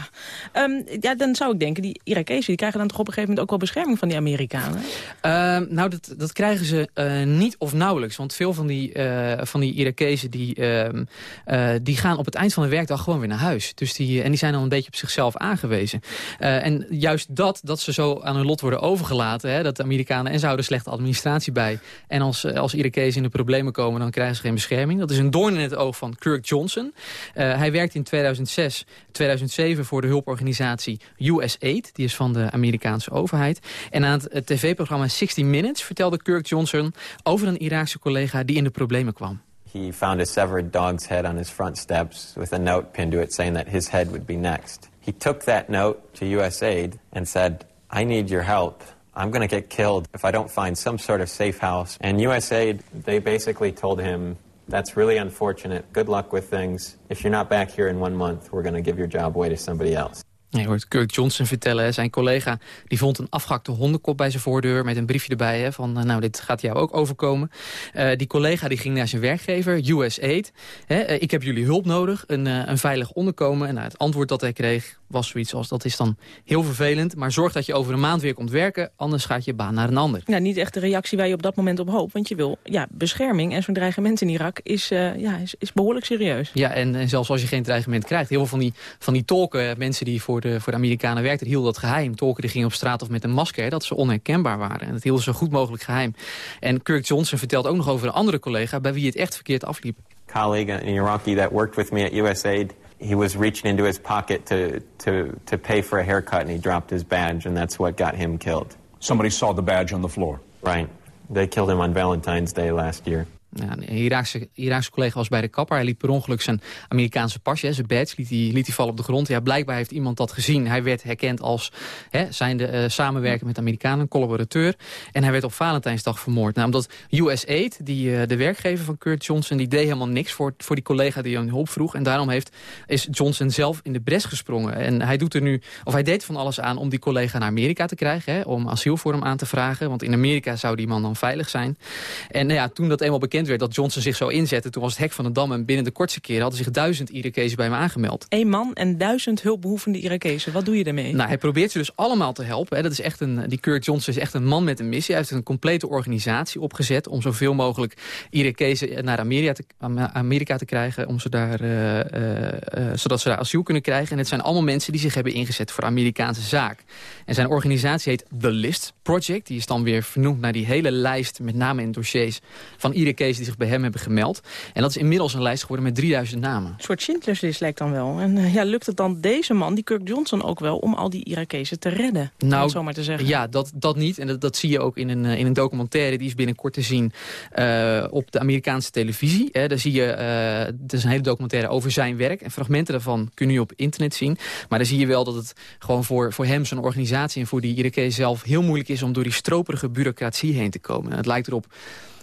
Speaker 13: Ehm, ja, dan zou ik denken, die Irakezen die krijgen dan toch op een gegeven moment ook wel bescherming van die Amerikanen.
Speaker 23: Ehm, nou, dat, dat krijgen ze eh, niet of nauwelijks. Want veel van die, eh, van die Irakezen die, ehm, eh, die gaan op het eind van de werkdag gewoon weer naar huis. Dus die, en die zijn dan een beetje op zichzelf aangewezen. En juist dat, dat ze zo aan hun lot worden overgelaten... Hè, dat de Amerikanen en ze houden slechte administratie bij... en als, als Irakezen in de problemen komen, dan krijgen ze geen bescherming. Dat is een doorn in het oog van Kirk Johnson. Hij werkte in 2006, 2007 voor de hulporganisatie USAID. Die is van de Amerikaanse overheid. En aan het, het tv-programma 60 Minutes vertelde Kirk Johnson... over een Iraakse collega die in de problemen kwam.
Speaker 24: He found a severed dog's head on his front steps with a note pinned to it saying that his head would be next. He took that note to USAID and said, I need your help. I'm going to get killed if I don't find some sort of safe house. And USAID, they basically told him, that's really unfortunate. Good luck with things. If you're not back here in one month, we're going to give your job away to somebody else.
Speaker 23: Je hoort Kirk Johnson vertellen, zijn collega die vond een afgehakte hondenkop bij zijn voordeur... met een briefje erbij hè, van, eh, nou, dit gaat jou ook overkomen. Eh, die collega die ging naar zijn werkgever, USAID. Hè, eh, ik heb jullie hulp nodig, een, een veilig onderkomen. En nou, het antwoord dat hij kreeg was zoiets als... dat is dan heel vervelend, maar zorg dat je over een maand weer komt werken... anders gaat je baan naar een ander.
Speaker 13: Ja, niet echt de reactie waar je op dat moment op hoopt. Want je wil ja, bescherming en zo'n dreigement in Irak is, ja, is, is behoorlijk serieus.
Speaker 23: Ja, en, en zelfs als je geen dreigement krijgt. Heel veel van die, van die tolken, mensen die voor de, voor de Amerikanen werkten... hielden dat geheim. Tolken die gingen op straat of met een masker, hè, dat ze onherkenbaar waren. En dat hielden ze zo goed mogelijk geheim. En Kirk Johnson vertelt ook nog over een andere collega... bij wie het echt verkeerd afliep.
Speaker 24: Colleague, an Iraqi that worked with me at USAID, he was reaching into his pocket to, to, to pay for a haircut and he dropped his badge and that's what got him killed.
Speaker 25: Somebody saw the badge on the floor.
Speaker 24: Right. They killed him on Valentine's Day last year.
Speaker 23: Ja, een Iraakse, collega was bij de kapper. Hij liet per ongeluk zijn Amerikaanse pasje, zijn badge, liet hij, liet vallen op de grond. Ja, blijkbaar heeft iemand dat gezien. Hij werd herkend als hè, zijnde eh, samenwerker met Amerikanen, collaborateur. En hij werd op Valentijnsdag vermoord. Nou, omdat USAID, die, eh, de werkgever van Kurt Johnson, die deed helemaal niks voor, voor die collega die hem hulp vroeg. En daarom heeft, is Johnson zelf in de bres gesprongen. En hij doet er nu, of hij deed van alles aan om die collega naar Amerika te krijgen. Hè, om asiel voor hem aan te vragen. Want in Amerika zou die man dan veilig zijn. En nou ja, toen dat eenmaal bekend werd dat Johnson zich zo inzette... toen was het hek van de dam en binnen de kortste keren... hadden zich duizend Irakezen bij me aangemeld.
Speaker 13: Eén man en duizend hulpbehoevende Irakezen. Wat doe je daarmee?
Speaker 23: Nou, hij probeert ze dus allemaal te helpen. Hè. Dat is echt een, die Kurt Johnson is echt een man met een missie. Hij heeft een complete organisatie opgezet... om zoveel mogelijk Irakezen naar Amerika te, Amerika te krijgen... Om ze daar, eh, eh, eh, zodat ze daar asiel kunnen krijgen. En het zijn allemaal mensen die zich hebben ingezet voor Amerikaanse zaak. En zijn organisatie heet The List Project. Die is dan weer vernoemd naar die hele lijst... met namen en dossiers van Irakezen die zich bij hem hebben gemeld. En dat is inmiddels een lijst geworden met 3000 namen.
Speaker 13: Een soort Schindler's List lijkt dan wel. En eh, ja, lukt het dan deze man, die Kirk Johnson, ook wel... om al die Irakezen te redden, om zo maar te zeggen?
Speaker 23: Ja, dat, dat niet. En dat, dat zie je ook in een, eh, in een documentaire. Die is binnenkort te zien eh, op de Amerikaanse televisie. Hè. Daar zie je, het is een hele documentaire over zijn werk. En fragmenten daarvan kun je op internet zien. Maar dan zie je wel dat het gewoon voor, voor hem, zijn organisatie... en voor die Irakezen zelf heel moeilijk is... om door die stroperige bureaucratie heen te komen. En het lijkt erop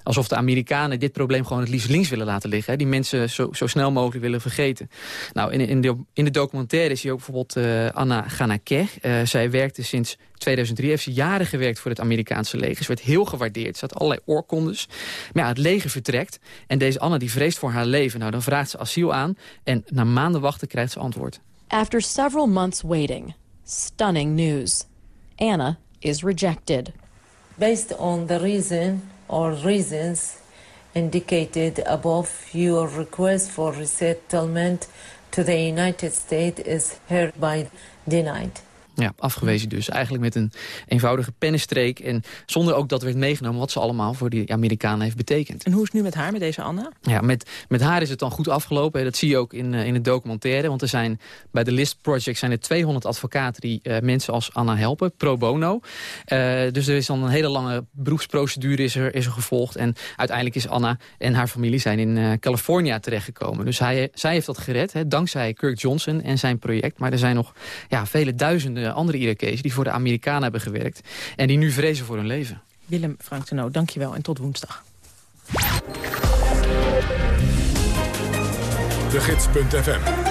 Speaker 23: alsof de Amerikanen dit probleem gewoon het liefst links willen laten liggen. Hè. Die mensen zo, zo snel mogelijk willen vergeten. Nou, in, in, de, in de documentaire zie je ook bijvoorbeeld eh, Anna Ganaker. Uh, zij werkte sinds 2003, heeft ze jaren gewerkt voor het Amerikaanse leger. Ze werd heel gewaardeerd. Ze had allerlei oorkondes. Maar ja, het leger vertrekt. En deze Anna die vreest voor haar leven. Nou, dan vraagt ze asiel aan. En na maanden wachten krijgt ze antwoord.
Speaker 26: After several months waiting, stunning news. Anna is rejected.
Speaker 27: Based on the reason or reasons indicated above, your request for resettlement to the United States is hereby denied.
Speaker 23: Ja, afgewezen dus. Eigenlijk met een eenvoudige pennenstreek. En zonder ook dat werd meegenomen wat ze allemaal voor die Amerikanen heeft betekend.
Speaker 13: En hoe is het nu met haar, met deze Anna?
Speaker 23: Ja, met, met haar is het dan goed afgelopen. Dat zie je ook in, uh, in het documentaire. Want er zijn bij de List Project zijn er 200 advocaten die uh, mensen als Anna helpen. Pro bono. Uh, dus er is dan een hele lange beroepsprocedure is er, is er gevolgd. En uiteindelijk is Anna en haar familie zijn in California terechtgekomen. Dus hij, zij heeft dat gered. Hè, dankzij Kirk Johnson en zijn project. Maar er zijn nog ja, vele duizenden andere Irakezen die voor de Amerikanen hebben gewerkt. En die nu vrezen voor hun leven.
Speaker 13: Willem Frank Teno, dankjewel en tot woensdag.
Speaker 1: De Gids.fm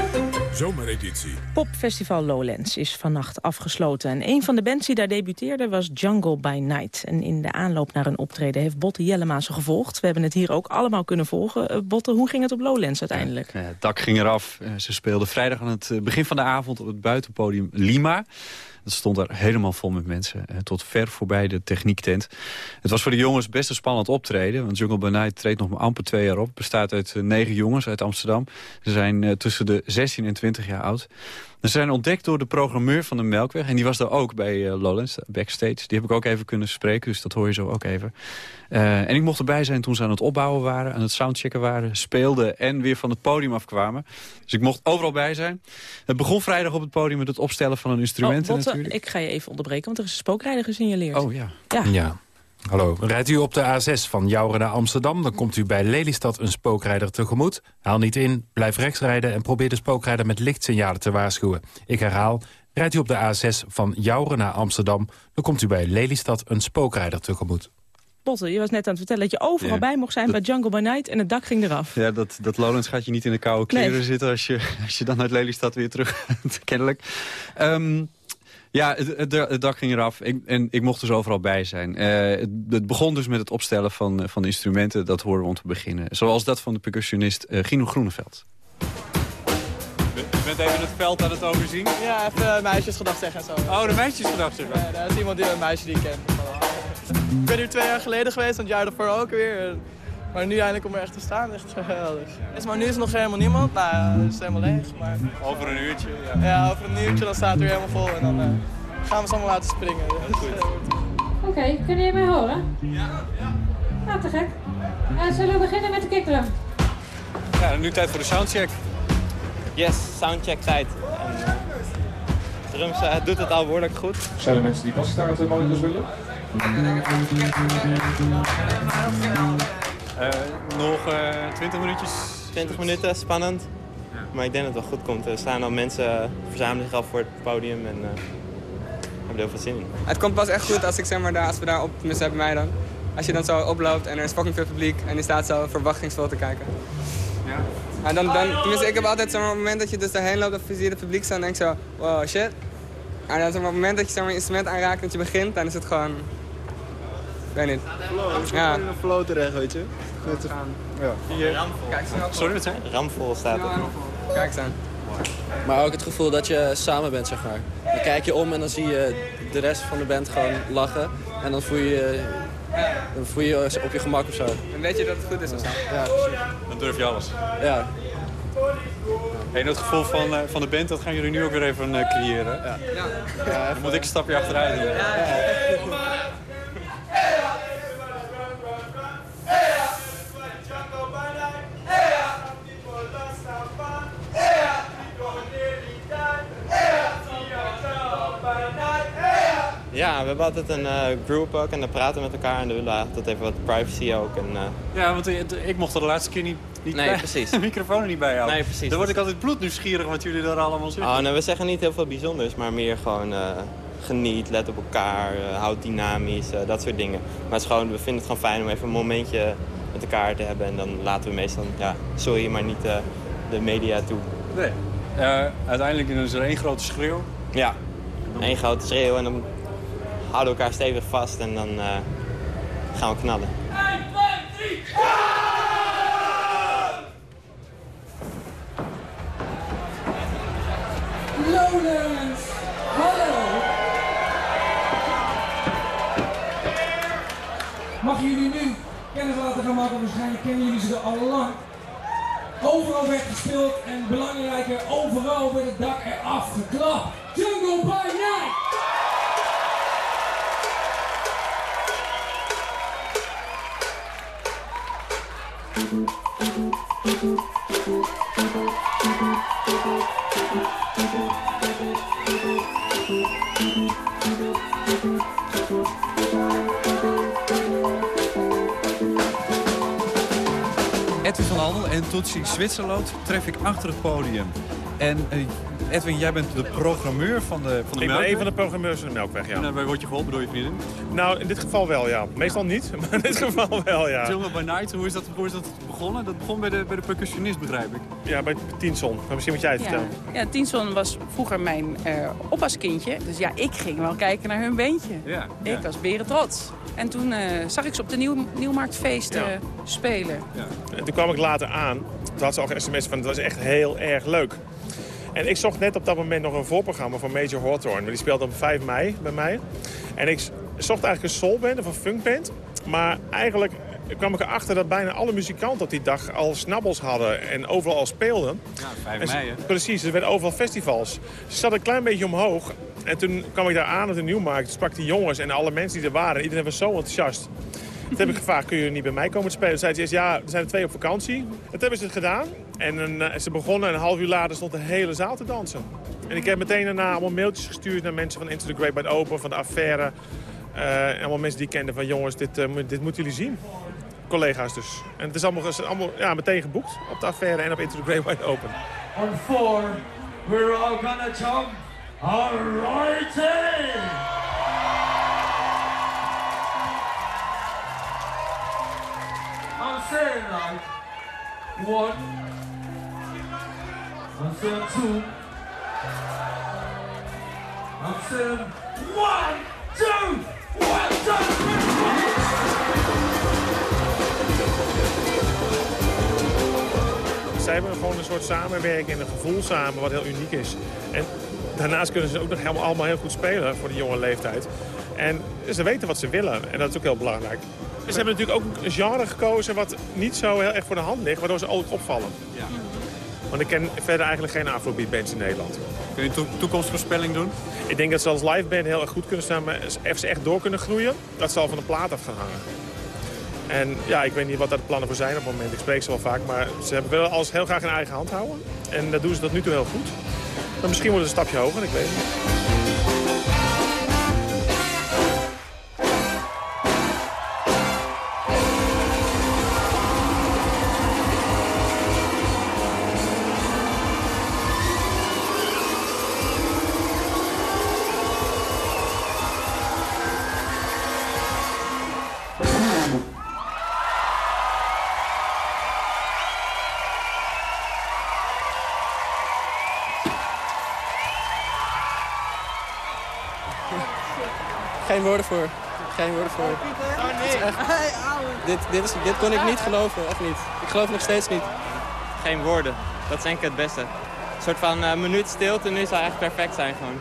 Speaker 1: Zomereditie.
Speaker 13: Popfestival Lowlands is vannacht afgesloten. En een van de bands die daar debuteerde was Jungle by Night. En in de aanloop naar een optreden heeft Botte Jellema ze gevolgd. We hebben het hier ook allemaal kunnen volgen. Uh, Botte, hoe ging het op Lowlands uiteindelijk?
Speaker 28: Ja, het dak ging eraf. Ze speelden vrijdag aan het begin van de avond op het buitenpodium Lima. Dat stond daar helemaal vol met mensen. Eh, tot ver voorbij de techniektent. Het was voor de jongens best een spannend optreden. Want Jungle by treedt nog maar amper twee jaar op. Bestaat uit uh, negen jongens uit Amsterdam. Ze zijn uh, tussen de 16 en 20 jaar oud. Ze zijn ontdekt door de programmeur van de Melkweg. En die was daar ook bij uh, Lowlands, backstage. Die heb ik ook even kunnen spreken, dus dat hoor je zo ook even. Uh, en ik mocht erbij zijn toen ze aan het opbouwen waren, aan het soundchecken waren, speelden en weer van het podium afkwamen. Dus ik mocht overal bij zijn. Het begon vrijdag op het podium met het opstellen van een instrument
Speaker 13: oh. Ik ga je even onderbreken, want er is een spookrijder gesignaleerd.
Speaker 28: Oh ja.
Speaker 13: Ja.
Speaker 29: ja. Hallo, rijdt u op de A6 van Jouren naar Amsterdam... dan komt u bij Lelystad een spookrijder tegemoet. Haal niet in, blijf rechts rijden... en probeer de spookrijder met lichtsignalen te waarschuwen. Ik herhaal, rijdt u op de A6 van Jouren naar Amsterdam... dan komt u bij Lelystad een spookrijder tegemoet.
Speaker 13: Botte, je was net aan het vertellen dat je overal
Speaker 28: Ja.
Speaker 13: bij mocht zijn bij Jungle by Night... en het dak ging eraf.
Speaker 28: Ja, dat, dat Lowlands gaat je niet in de koude kleren
Speaker 13: Nee.
Speaker 28: zitten... Als je, als je dan uit Lelystad weer terug kennelijk. Ehm, ja, het, het, het dak ging eraf ik, en ik mocht dus overal bij zijn. Eh, het, het begon dus met het opstellen van, eh, van de instrumenten. Dat horen we om te beginnen. Zoals dat van de percussionist eh, Gino Groeneveld. Je bent even het veld aan het overzien?
Speaker 30: Ja, even uh, meisjesgedag zeggen en zo.
Speaker 28: Oh, de meisjesgedag zeggen?
Speaker 30: Ja, dat is iemand die een meisje die ik ken. Ik ben hier twee jaar geleden geweest, en het jaar daarvoor ook weer. Maar nu eindelijk om er echt te staan, echt geweldig. Is maar nu is er nog helemaal niemand. Nou, ja, het is helemaal leeg. Maar...
Speaker 28: Over een uurtje, ja.
Speaker 30: Ja, over een uurtje dan staat het weer helemaal vol en dan uh, gaan we ze allemaal laten springen. Dus, uh,
Speaker 31: Oké, okay, kunnen jullie mij horen? Ja. Nou, te gek. Uh, zullen we beginnen met de kickdrum?
Speaker 28: Ja, nu tijd voor de soundcheck.
Speaker 30: Yes, soundcheck tijd. En, drums uh, doet het al behoorlijk goed.
Speaker 25: Zijn er mensen die basgitaar de monitors willen?
Speaker 28: Uh, nog 20 minuutjes.
Speaker 30: 20 minuten, spannend. Ja. Maar ik denk dat het wel goed komt. Er staan al mensen, verzamelen zich af voor het podium en uh, hebben er heel veel zin in.
Speaker 32: Het komt pas echt goed als, ik, zeg maar, daar, als we daar op, tenminste bij mij dan. Als je dan zo oploopt en er is fucking veel publiek en die staat zo verwachtingsvol te kijken.
Speaker 28: Ja.
Speaker 32: En dan, dan, tenminste, ik heb altijd zo'n moment dat je dus daarheen loopt of je ziet het publiek staan en denk zo, wow, shit. En dan op het moment dat je zeg maar, een instrument aanraakt en dat je begint, dan is het gewoon... Ik weet niet.
Speaker 30: Flow,
Speaker 32: ja.
Speaker 30: in een flow terecht, weet je. Goed.
Speaker 32: Ja.
Speaker 30: Hier.
Speaker 32: Kijk,
Speaker 30: Sorry, wat zei Ramvol staat er.
Speaker 32: Kijk eens aan.
Speaker 33: Maar ook het gevoel dat je samen bent, zeg maar. Dan kijk je om en dan zie je de rest van de band gewoon lachen. En dan voel je dan voel je op je gemak of zo.
Speaker 32: Dan weet je dat het goed is of zo.
Speaker 33: Ja, precies.
Speaker 28: Dan durf je alles.
Speaker 33: Ja.
Speaker 28: En het gevoel van, uh, van de band, dat gaan jullie nu ook weer even uh, creëren.
Speaker 33: Ja.
Speaker 32: ja.
Speaker 33: ja
Speaker 28: dan moet ik een stapje achteruit doen.
Speaker 32: Ja, ja.
Speaker 30: We hebben altijd een uh, group ook en dan praten we met elkaar en dan willen we even wat privacy ook. En, uh...
Speaker 28: Ja, want ik mocht er de laatste keer niet, niet
Speaker 30: nee,
Speaker 28: bij,
Speaker 30: precies.
Speaker 28: de microfoon er niet bij houden.
Speaker 30: Nee, precies.
Speaker 28: Dan word ik altijd bloednieuwsgierig wat jullie daar allemaal zeggen.
Speaker 30: Oh, nou, we zeggen niet heel veel bijzonders, maar meer gewoon uh,
Speaker 24: geniet, let op elkaar, houd dynamisch, dat soort dingen. Maar het is gewoon, we vinden het gewoon fijn om even een momentje met elkaar te hebben. En dan laten we meestal, ja, sorry, maar niet de media toe.
Speaker 28: Nee. uiteindelijk is er één grote schreeuw.
Speaker 24: Ja, één grote schreeuw en dan houden elkaar stevig vast en dan gaan we knallen.
Speaker 18: 1, 2, 3,
Speaker 34: Lowlands, hallo! Mag jullie nu kennis laten gaan maken? Waarschijnlijk kennen jullie ze al lang. Overal werd gespeeld en belangrijker, overal werd het dak eraf geklapt. Jungle by Night!
Speaker 28: Edwin van Andel en Toetsie Zwitserland tref ik achter het podium. En uh, Edwin, jij bent de programmeur van de, van de
Speaker 35: Ik ben
Speaker 28: Melkweg.
Speaker 35: een van de programmeurs van de Melkweg, ja.
Speaker 28: En uh, word je geholpen door je vriendin?
Speaker 35: Nou, in dit geval wel, ja. Meestal niet, maar in dit geval wel, ja.
Speaker 28: Jungle by Night, hoe is, dat, hoe is dat begonnen? Dat begon bij de, bij de percussionist, begrijp ik.
Speaker 35: Ja, bij Tienson. Maar misschien moet jij het
Speaker 36: Ja,
Speaker 35: vertellen.
Speaker 36: ja Tienson was vroeger mijn uh, oppaskindje. Dus ja, ik ging wel kijken naar hun beentje.
Speaker 28: Ja,
Speaker 36: Ik was beren trots. En toen uh, zag ik ze op de Nieuw Nieuwmarktfeest
Speaker 35: Ja.
Speaker 36: spelen.
Speaker 35: En toen kwam ik later aan. Toen had ze al een sms van, het was echt heel erg leuk. En ik zocht net op dat moment nog een voorprogramma van Major Hawthorne. Maar die speelde op 5 mei bij mij. En ik zocht eigenlijk een soulband of een funkband. Maar eigenlijk kwam ik erachter dat bijna alle muzikanten op die dag al snabbels hadden. En overal al speelden.
Speaker 28: Ja, 5
Speaker 35: En ze-
Speaker 28: mei, hè?
Speaker 35: Precies, er werden overal festivals. Ze zat een klein beetje omhoog. En toen kwam ik daar aan op de Nieuwmarkt. Toen sprak die jongens en alle mensen die er waren. Iedereen was zo enthousiast. Toen heb ik gevraagd, kun je niet bij mij komen spelen? Toen zei ze eerst, ja, er zijn er twee op vakantie. Dat hebben ze het gedaan. En eh, ze begonnen en een half uur later stond de hele zaal te dansen. En ik heb meteen daarna allemaal mailtjes gestuurd naar mensen van Into the Great Wide Open, van de affaire. En allemaal mensen die ik kende van, jongens, dit, eh, dit moeten jullie zien. Collega's dus. En het is allemaal, allemaal ja, meteen geboekt op de affaire en op Into the Wide Open.
Speaker 18: On four, we're all gonna jump. Alrighty! I'm saying like one. I'm saying two. I'm saying one, two, one, two, three,
Speaker 35: Zij hebben gewoon een soort samenwerking en een gevoel samen wat heel uniek is. En daarnaast kunnen ze ook nog helemaal allemaal heel goed spelen voor die jonge leeftijd. En ze weten wat ze willen en dat is ook heel belangrijk. Ze hebben natuurlijk ook een genre gekozen wat niet zo heel erg voor de hand ligt, waardoor ze ook opvallen.
Speaker 28: Ja.
Speaker 35: Want ik ken verder eigenlijk geen afrobeat bands in Nederland.
Speaker 28: Kun je een to toekomstvoorspelling doen?
Speaker 35: Ik denk dat ze als liveband heel erg goed kunnen staan, maar als ze echt door kunnen groeien, dat zal van de plaat af gaan hangen. En ja, ik weet niet wat daar de plannen voor zijn op het moment. Ik spreek ze wel vaak, maar ze hebben wel alles heel graag in eigen hand houden. En dat doen ze tot nu toe heel goed. Maar misschien wordt het een stapje hoger, ik weet het niet.
Speaker 33: Voor. Het is echt- dit, dit, is, dit kon ik niet geloven, echt niet. Ik geloof nog steeds niet.
Speaker 24: Geen woorden. Dat is denk ik het beste. Een soort van eh, minuut stilte nu zou echt perfect zijn gewoon.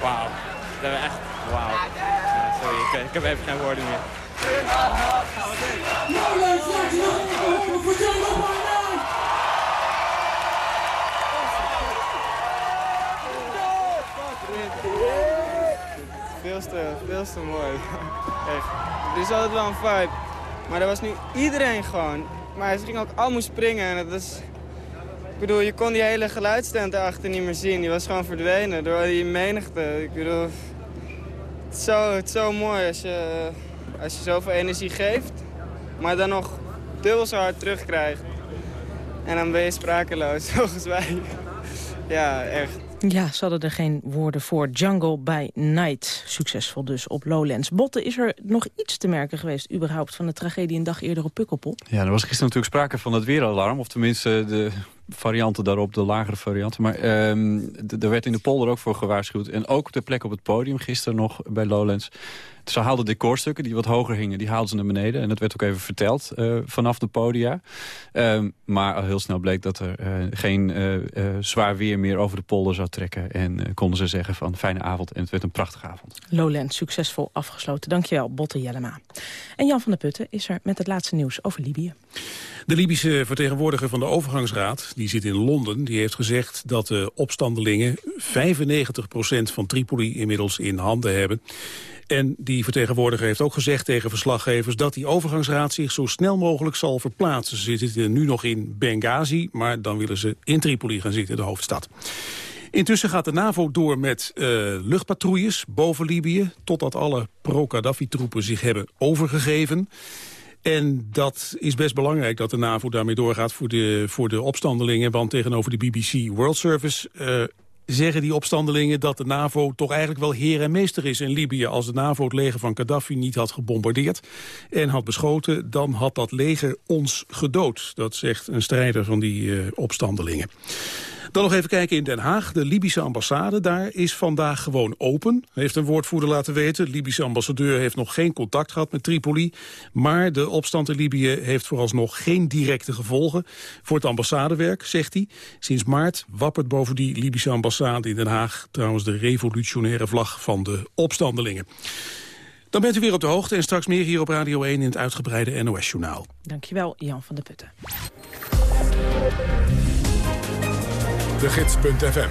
Speaker 24: Wauw. Dat hebben we echt... Wauw. Ja, sorry, ik, ik heb even geen woorden meer.
Speaker 18: Lowlands, laat je nog even horen voor Jungle by Night!
Speaker 32: Veel te, mooi. Echt. Er is altijd wel een vibe. Maar dat was nu iedereen gewoon. Maar ze gingen ook allemaal springen. En dat is... Ik bedoel, je kon die hele geluidstent erachter niet meer zien. Die was gewoon verdwenen door die menigte. Ik bedoel, het is zo, het is zo mooi als je, als je zoveel energie geeft. Maar dan nog dubbel zo hard terugkrijgt. En dan ben je sprakeloos, volgens mij. Ja, echt.
Speaker 13: Ja, ze hadden er geen woorden voor. Jungle by Night. Succesvol dus op Lowlands. Botten, is er nog iets te merken geweest überhaupt... van de tragedie een dag eerder op Pukkelpop?
Speaker 28: Ja, er was gisteren natuurlijk sprake van het weeralarm. Of tenminste de varianten daarop, de lagere varianten. Maar um, er werd in de polder ook voor gewaarschuwd. En ook de plek op het podium gisteren nog bij Lowlands. Ze haalden decorstukken die wat hoger hingen, die haalden ze naar beneden. En dat werd ook even verteld uh, vanaf de podia. Um, maar al heel snel bleek dat er uh, geen uh, zwaar weer meer over de polder zou trekken. En konden ze zeggen van fijne avond. En het werd een prachtige avond.
Speaker 13: Lowlands, succesvol afgesloten. Dankjewel, Botte Jellema. En Jan van der Putten is er met het laatste nieuws over Libië.
Speaker 2: De Libische vertegenwoordiger van de overgangsraad, die zit in Londen... die heeft gezegd dat de opstandelingen 95% van Tripoli inmiddels in handen hebben. En die vertegenwoordiger heeft ook gezegd tegen verslaggevers... dat die overgangsraad zich zo snel mogelijk zal verplaatsen. Ze zitten nu nog in Benghazi, maar dan willen ze in Tripoli gaan zitten, de hoofdstad. Intussen gaat de NAVO door met uh, luchtpatrouilles boven Libië... totdat alle pro-Kaddafi-troepen zich hebben overgegeven. En dat is best belangrijk dat de NAVO daarmee doorgaat voor de, voor de opstandelingen. Want tegenover de BBC World Service uh, zeggen die opstandelingen dat de NAVO toch eigenlijk wel heer en meester is in Libië. Als de NAVO het leger van Gaddafi niet had gebombardeerd en had beschoten... dan had dat leger ons gedood. Dat zegt een strijder van die uh, opstandelingen. Dan nog even kijken in Den Haag. De Libische ambassade daar is vandaag gewoon open. Heeft een woordvoerder laten weten. De Libische ambassadeur heeft nog geen contact gehad met Tripoli. Maar de opstand in Libië heeft vooralsnog geen directe gevolgen. Voor het ambassadewerk, zegt hij. Sinds maart wappert boven die Libische ambassade in Den Haag... trouwens de revolutionaire vlag van de opstandelingen. Dan bent u weer op de hoogte en straks meer hier op Radio 1 in het uitgebreide NOS-journaal.
Speaker 13: Dankjewel, Jan van der Putten.
Speaker 1: De Gids.fm.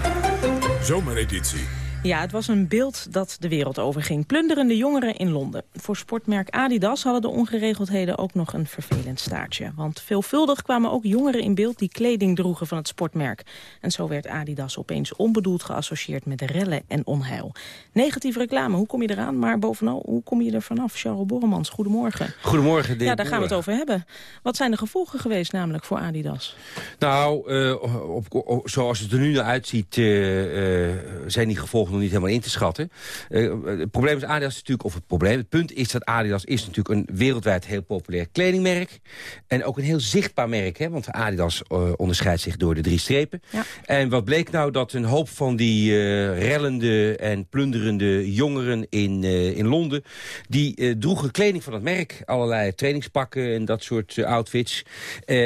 Speaker 1: Zomereditie.
Speaker 13: Ja, het was een beeld dat de wereld overging. Plunderende jongeren in Londen. Voor sportmerk Adidas hadden de ongeregeldheden ook nog een vervelend staartje. Want veelvuldig kwamen ook jongeren in beeld die kleding droegen van het sportmerk. En zo werd Adidas opeens onbedoeld geassocieerd met rellen en onheil. Negatieve reclame, hoe kom je eraan? Maar bovenal, hoe kom je er vanaf? Charles Borremans, goedemorgen.
Speaker 37: Goedemorgen,
Speaker 13: Ja, daar gaan we het over hebben. Wat zijn de gevolgen geweest namelijk voor Adidas?
Speaker 37: Nou, uh, op, op, zoals het er nu naar uitziet, uh, uh, zijn die gevolgen nog niet helemaal in te schatten. Uh, het probleem is Adidas natuurlijk, of het probleem, het punt is dat Adidas is natuurlijk een wereldwijd heel populair kledingmerk. En ook een heel zichtbaar merk, hè, want Adidas uh, onderscheidt zich door de drie strepen. Ja. En wat bleek nou dat een hoop van die uh, rellende en plunderende jongeren in, in Londen, die droegen kleding van het merk, allerlei trainingspakken en dat soort outfits.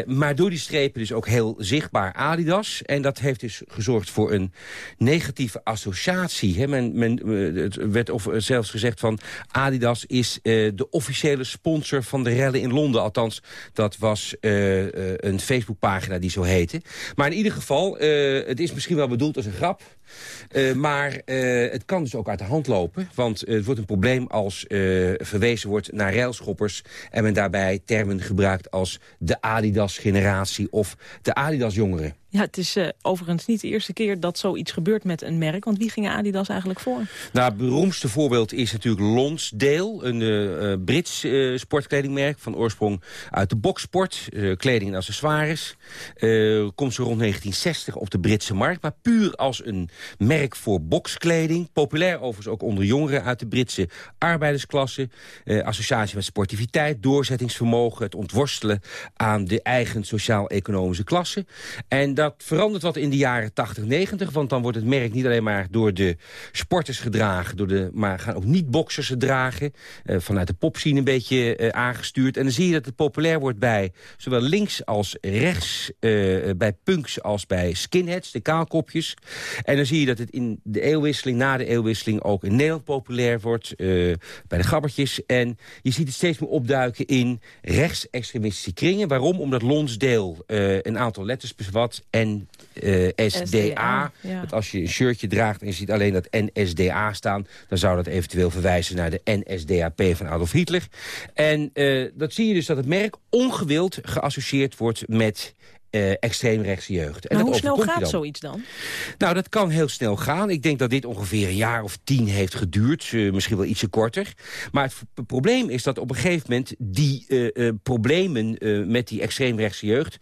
Speaker 37: maar door die strepen dus ook heel zichtbaar Adidas. En dat heeft dus gezorgd voor een negatieve associatie. Hè. Men, men, het werd of zelfs gezegd van Adidas is uh, de officiële sponsor van de rellen in Londen. Althans, dat was uh, een Facebookpagina die zo heette. Maar in ieder geval, het is misschien wel bedoeld als een grap. Maar het kan dus ook uit de hand lopen. Want het wordt een probleem als verwezen wordt naar railschoppers... en men daarbij termen gebruikt als de Adidas-generatie of de Adidas-jongeren.
Speaker 13: Ja, het is uh, overigens niet de eerste keer dat zoiets gebeurt met een merk. Want wie ging Adidas eigenlijk voor?
Speaker 37: Nou, het beroemdste voorbeeld is natuurlijk Lonsdale. Een uh, Brits uh, sportkledingmerk van oorsprong uit de boksport. kleding en accessoires. komt zo rond 1960 op de Britse markt. Maar puur als een merk voor bokskleding. Populair overigens ook onder jongeren uit de Britse arbeidersklasse. associatie met sportiviteit, doorzettingsvermogen. Het ontworstelen aan de eigen sociaal-economische klasse. En dat verandert wat in de jaren 80, 90. Want dan wordt het merk niet alleen maar door de sporters gedragen... Door de, maar gaan ook niet-boxers het dragen. Uh, vanuit de popscene een beetje uh, aangestuurd. En dan zie je dat het populair wordt bij zowel links als rechts... Uh, bij punks als bij skinheads, de kaalkopjes. En dan zie je dat het in de eeuwwisseling, na de eeuwwisseling... ook in Nederland populair wordt, bij de gabbertjes. En je ziet het steeds meer opduiken in rechtsextremistische kringen. Waarom? Omdat Lonsdale een aantal letters NSDA. SDA, ja. Dat als je een shirtje draagt en je ziet alleen dat NSDA staan... dan zou dat eventueel verwijzen naar de NSDAP van Adolf Hitler. En uh, dat zie je dus dat het merk ongewild geassocieerd wordt met uh, extreemrechtse jeugd.
Speaker 13: En maar hoe snel gaat zoiets dan?
Speaker 37: Nou, dat kan heel snel gaan. Ik denk dat dit ongeveer een jaar of tien heeft geduurd. Uh, misschien wel ietsje korter. Maar het probleem is dat op een gegeven moment... die uh, problemen met die extreemrechtse jeugd...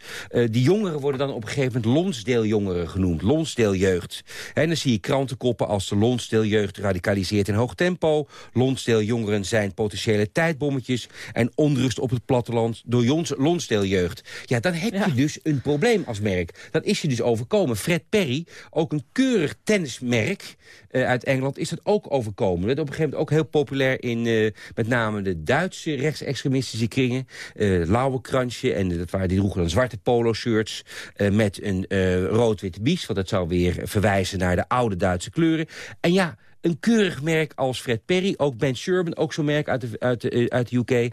Speaker 37: die jongeren worden dan op een gegeven moment Lonsdale-jongeren genoemd. Lonsdale-jeugd. En dan zie je krantenkoppen als de Lonsdale-jeugd radicaliseert in hoog tempo. Lonsdale-jongeren zijn potentiële tijdbommetjes... en onrust op het platteland door Lonsdale-jeugd. Ja, dan heb je dus een probleem als merk. Dat is je dus overkomen. Fred Perry, ook een keurig tennismerk uh, uit Engeland... is dat ook overkomen. Dat op een gegeven moment ook heel populair in uh, met name de Duitse rechtsextremistische kringen. Uh, Lauwenkransje, en dat waren, die droegen dan zwarte polo-shirts... met een rood-witte bies, want dat zou weer verwijzen naar de oude Duitse kleuren. En ja een keurig merk als Fred Perry, ook Ben Sherman, ook zo'n merk uit uit, uit de UK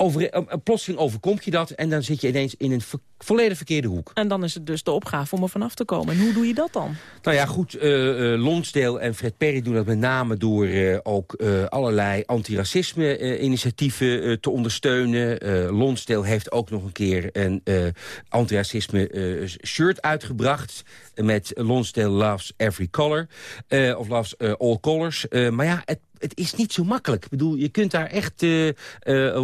Speaker 37: over, uh, plotseling overkomt je dat... en dan zit je ineens in een volledig verkeerde hoek.
Speaker 13: En dan is het dus de opgave om er vanaf te komen. En hoe doe je dat dan?
Speaker 37: Nou ja, goed, uh, uh, Lonsdale en Fred Perry doen dat met name... door ook allerlei antiracisme-initiatieven te ondersteunen. Lonsdale heeft ook nog een keer een antiracisme-shirt uitgebracht... met Lonsdale Loves Every Color, of Loves All Colors. maar ja, het het is niet zo makkelijk. Ik bedoel, je kunt daar echt uh, uh,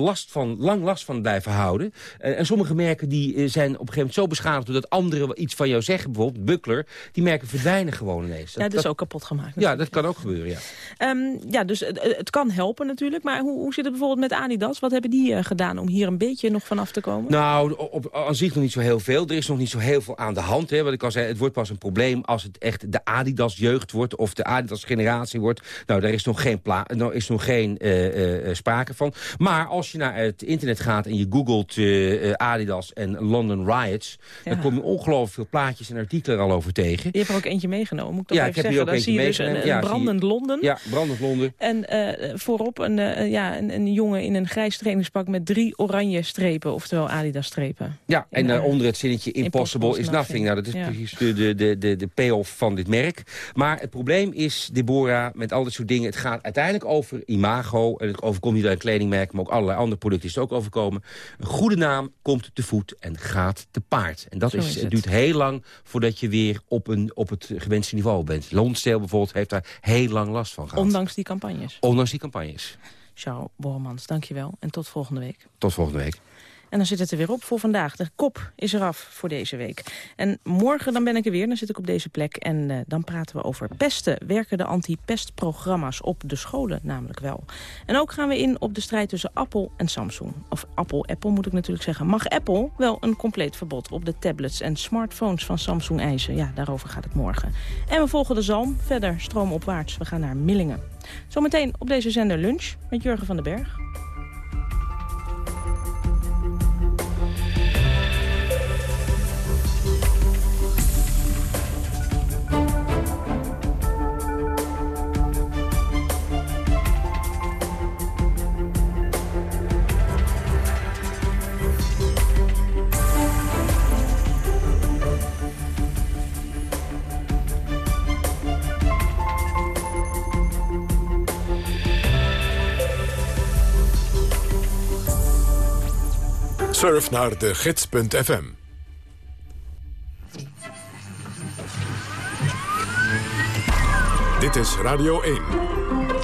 Speaker 37: last van, lang last van blijven houden. Uh, en sommige merken die zijn op een gegeven moment zo beschadigd... doordat anderen iets van jou zeggen, bijvoorbeeld Buckler... die merken verdwijnen gewoon ineens.
Speaker 13: Dat, ja, dat is ook kapot gemaakt.
Speaker 37: Ja, dat kan ook gebeuren, ja.
Speaker 13: Um, ja, dus het, het, kan helpen natuurlijk. Maar hoe, hoe zit het bijvoorbeeld met Adidas? Wat hebben die gedaan om hier een beetje nog vanaf te komen?
Speaker 37: Nou, op, aan zich nog niet zo heel veel. Er is nog niet zo heel veel aan de hand. Hè. Wat ik al zei, het wordt pas een probleem als het echt de Adidas-jeugd wordt... of de Adidas-generatie wordt. Nou, daar is nog geen nou is nog geen uh, uh, sprake van. Maar als je naar het internet gaat en je googelt uh, Adidas en London Riots... Ja. dan kom je ongelooflijk veel plaatjes en artikelen al over tegen.
Speaker 13: Je hebt er ook eentje meegenomen, moet ik ja, even ik heb zeggen. Dan zie je dus een, brandend Londen.
Speaker 37: Ja, brandend Londen.
Speaker 13: En voorop een, ja, een, een, jongen in een grijs trainingspak met drie oranje strepen, oftewel Adidas-strepen.
Speaker 37: Ja, en onder het zinnetje impossible, is nothing. Nou, dat is precies de, de, de, de, de payoff van dit merk. Maar het probleem is, Deborah, met al dit soort dingen... het gaat uiteindelijk over imago. En het overkomt niet alleen kledingmerken, maar ook allerlei andere producten is het ook overkomen. Een goede naam komt te voet en gaat te paard. En dat is, het. duurt heel lang voordat je weer op, een, op het gewenste niveau bent. Lonsdale bijvoorbeeld heeft daar heel lang last van gehad.
Speaker 13: Ondanks die campagnes?
Speaker 37: Ondanks die campagnes.
Speaker 13: Charles Bormans, dankjewel. En tot volgende week.
Speaker 37: Tot volgende week.
Speaker 13: En dan zit het er weer op voor vandaag. De kop is eraf voor deze week. En morgen dan ben ik er weer, dan zit ik op deze plek. En uh, dan praten we over pesten. Werken de anti-pestprogramma's op de scholen namelijk wel. En ook gaan we in op de strijd tussen Apple en Samsung. Of Apple, Apple moet ik natuurlijk zeggen. Mag Apple wel een compleet verbod op de tablets en smartphones van Samsung eisen? Ja, daarover gaat het morgen. En we volgen de zalm verder stroomopwaarts. We gaan naar Millingen. Zometeen op deze zender lunch met Jurgen van den Berg.
Speaker 1: Surf naar de gids.fm. Dit is Radio 1.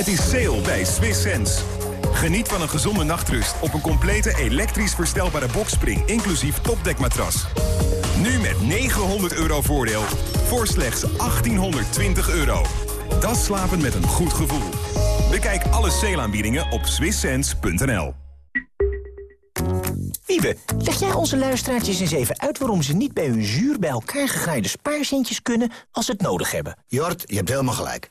Speaker 38: Het is sale bij Swiss Sense. Geniet van een gezonde nachtrust op een complete elektrisch verstelbare bokspring... inclusief topdekmatras. Nu met 900 euro voordeel voor slechts 1820 euro. Dat slapen met een goed gevoel. Bekijk alle sale-aanbiedingen op swisssense.nl.
Speaker 39: Wiebe, leg jij onze luisteraartjes eens even uit... waarom ze niet bij hun zuur bij elkaar gegraaide spaarcentjes kunnen als ze het nodig hebben?
Speaker 40: Jort, je hebt helemaal gelijk.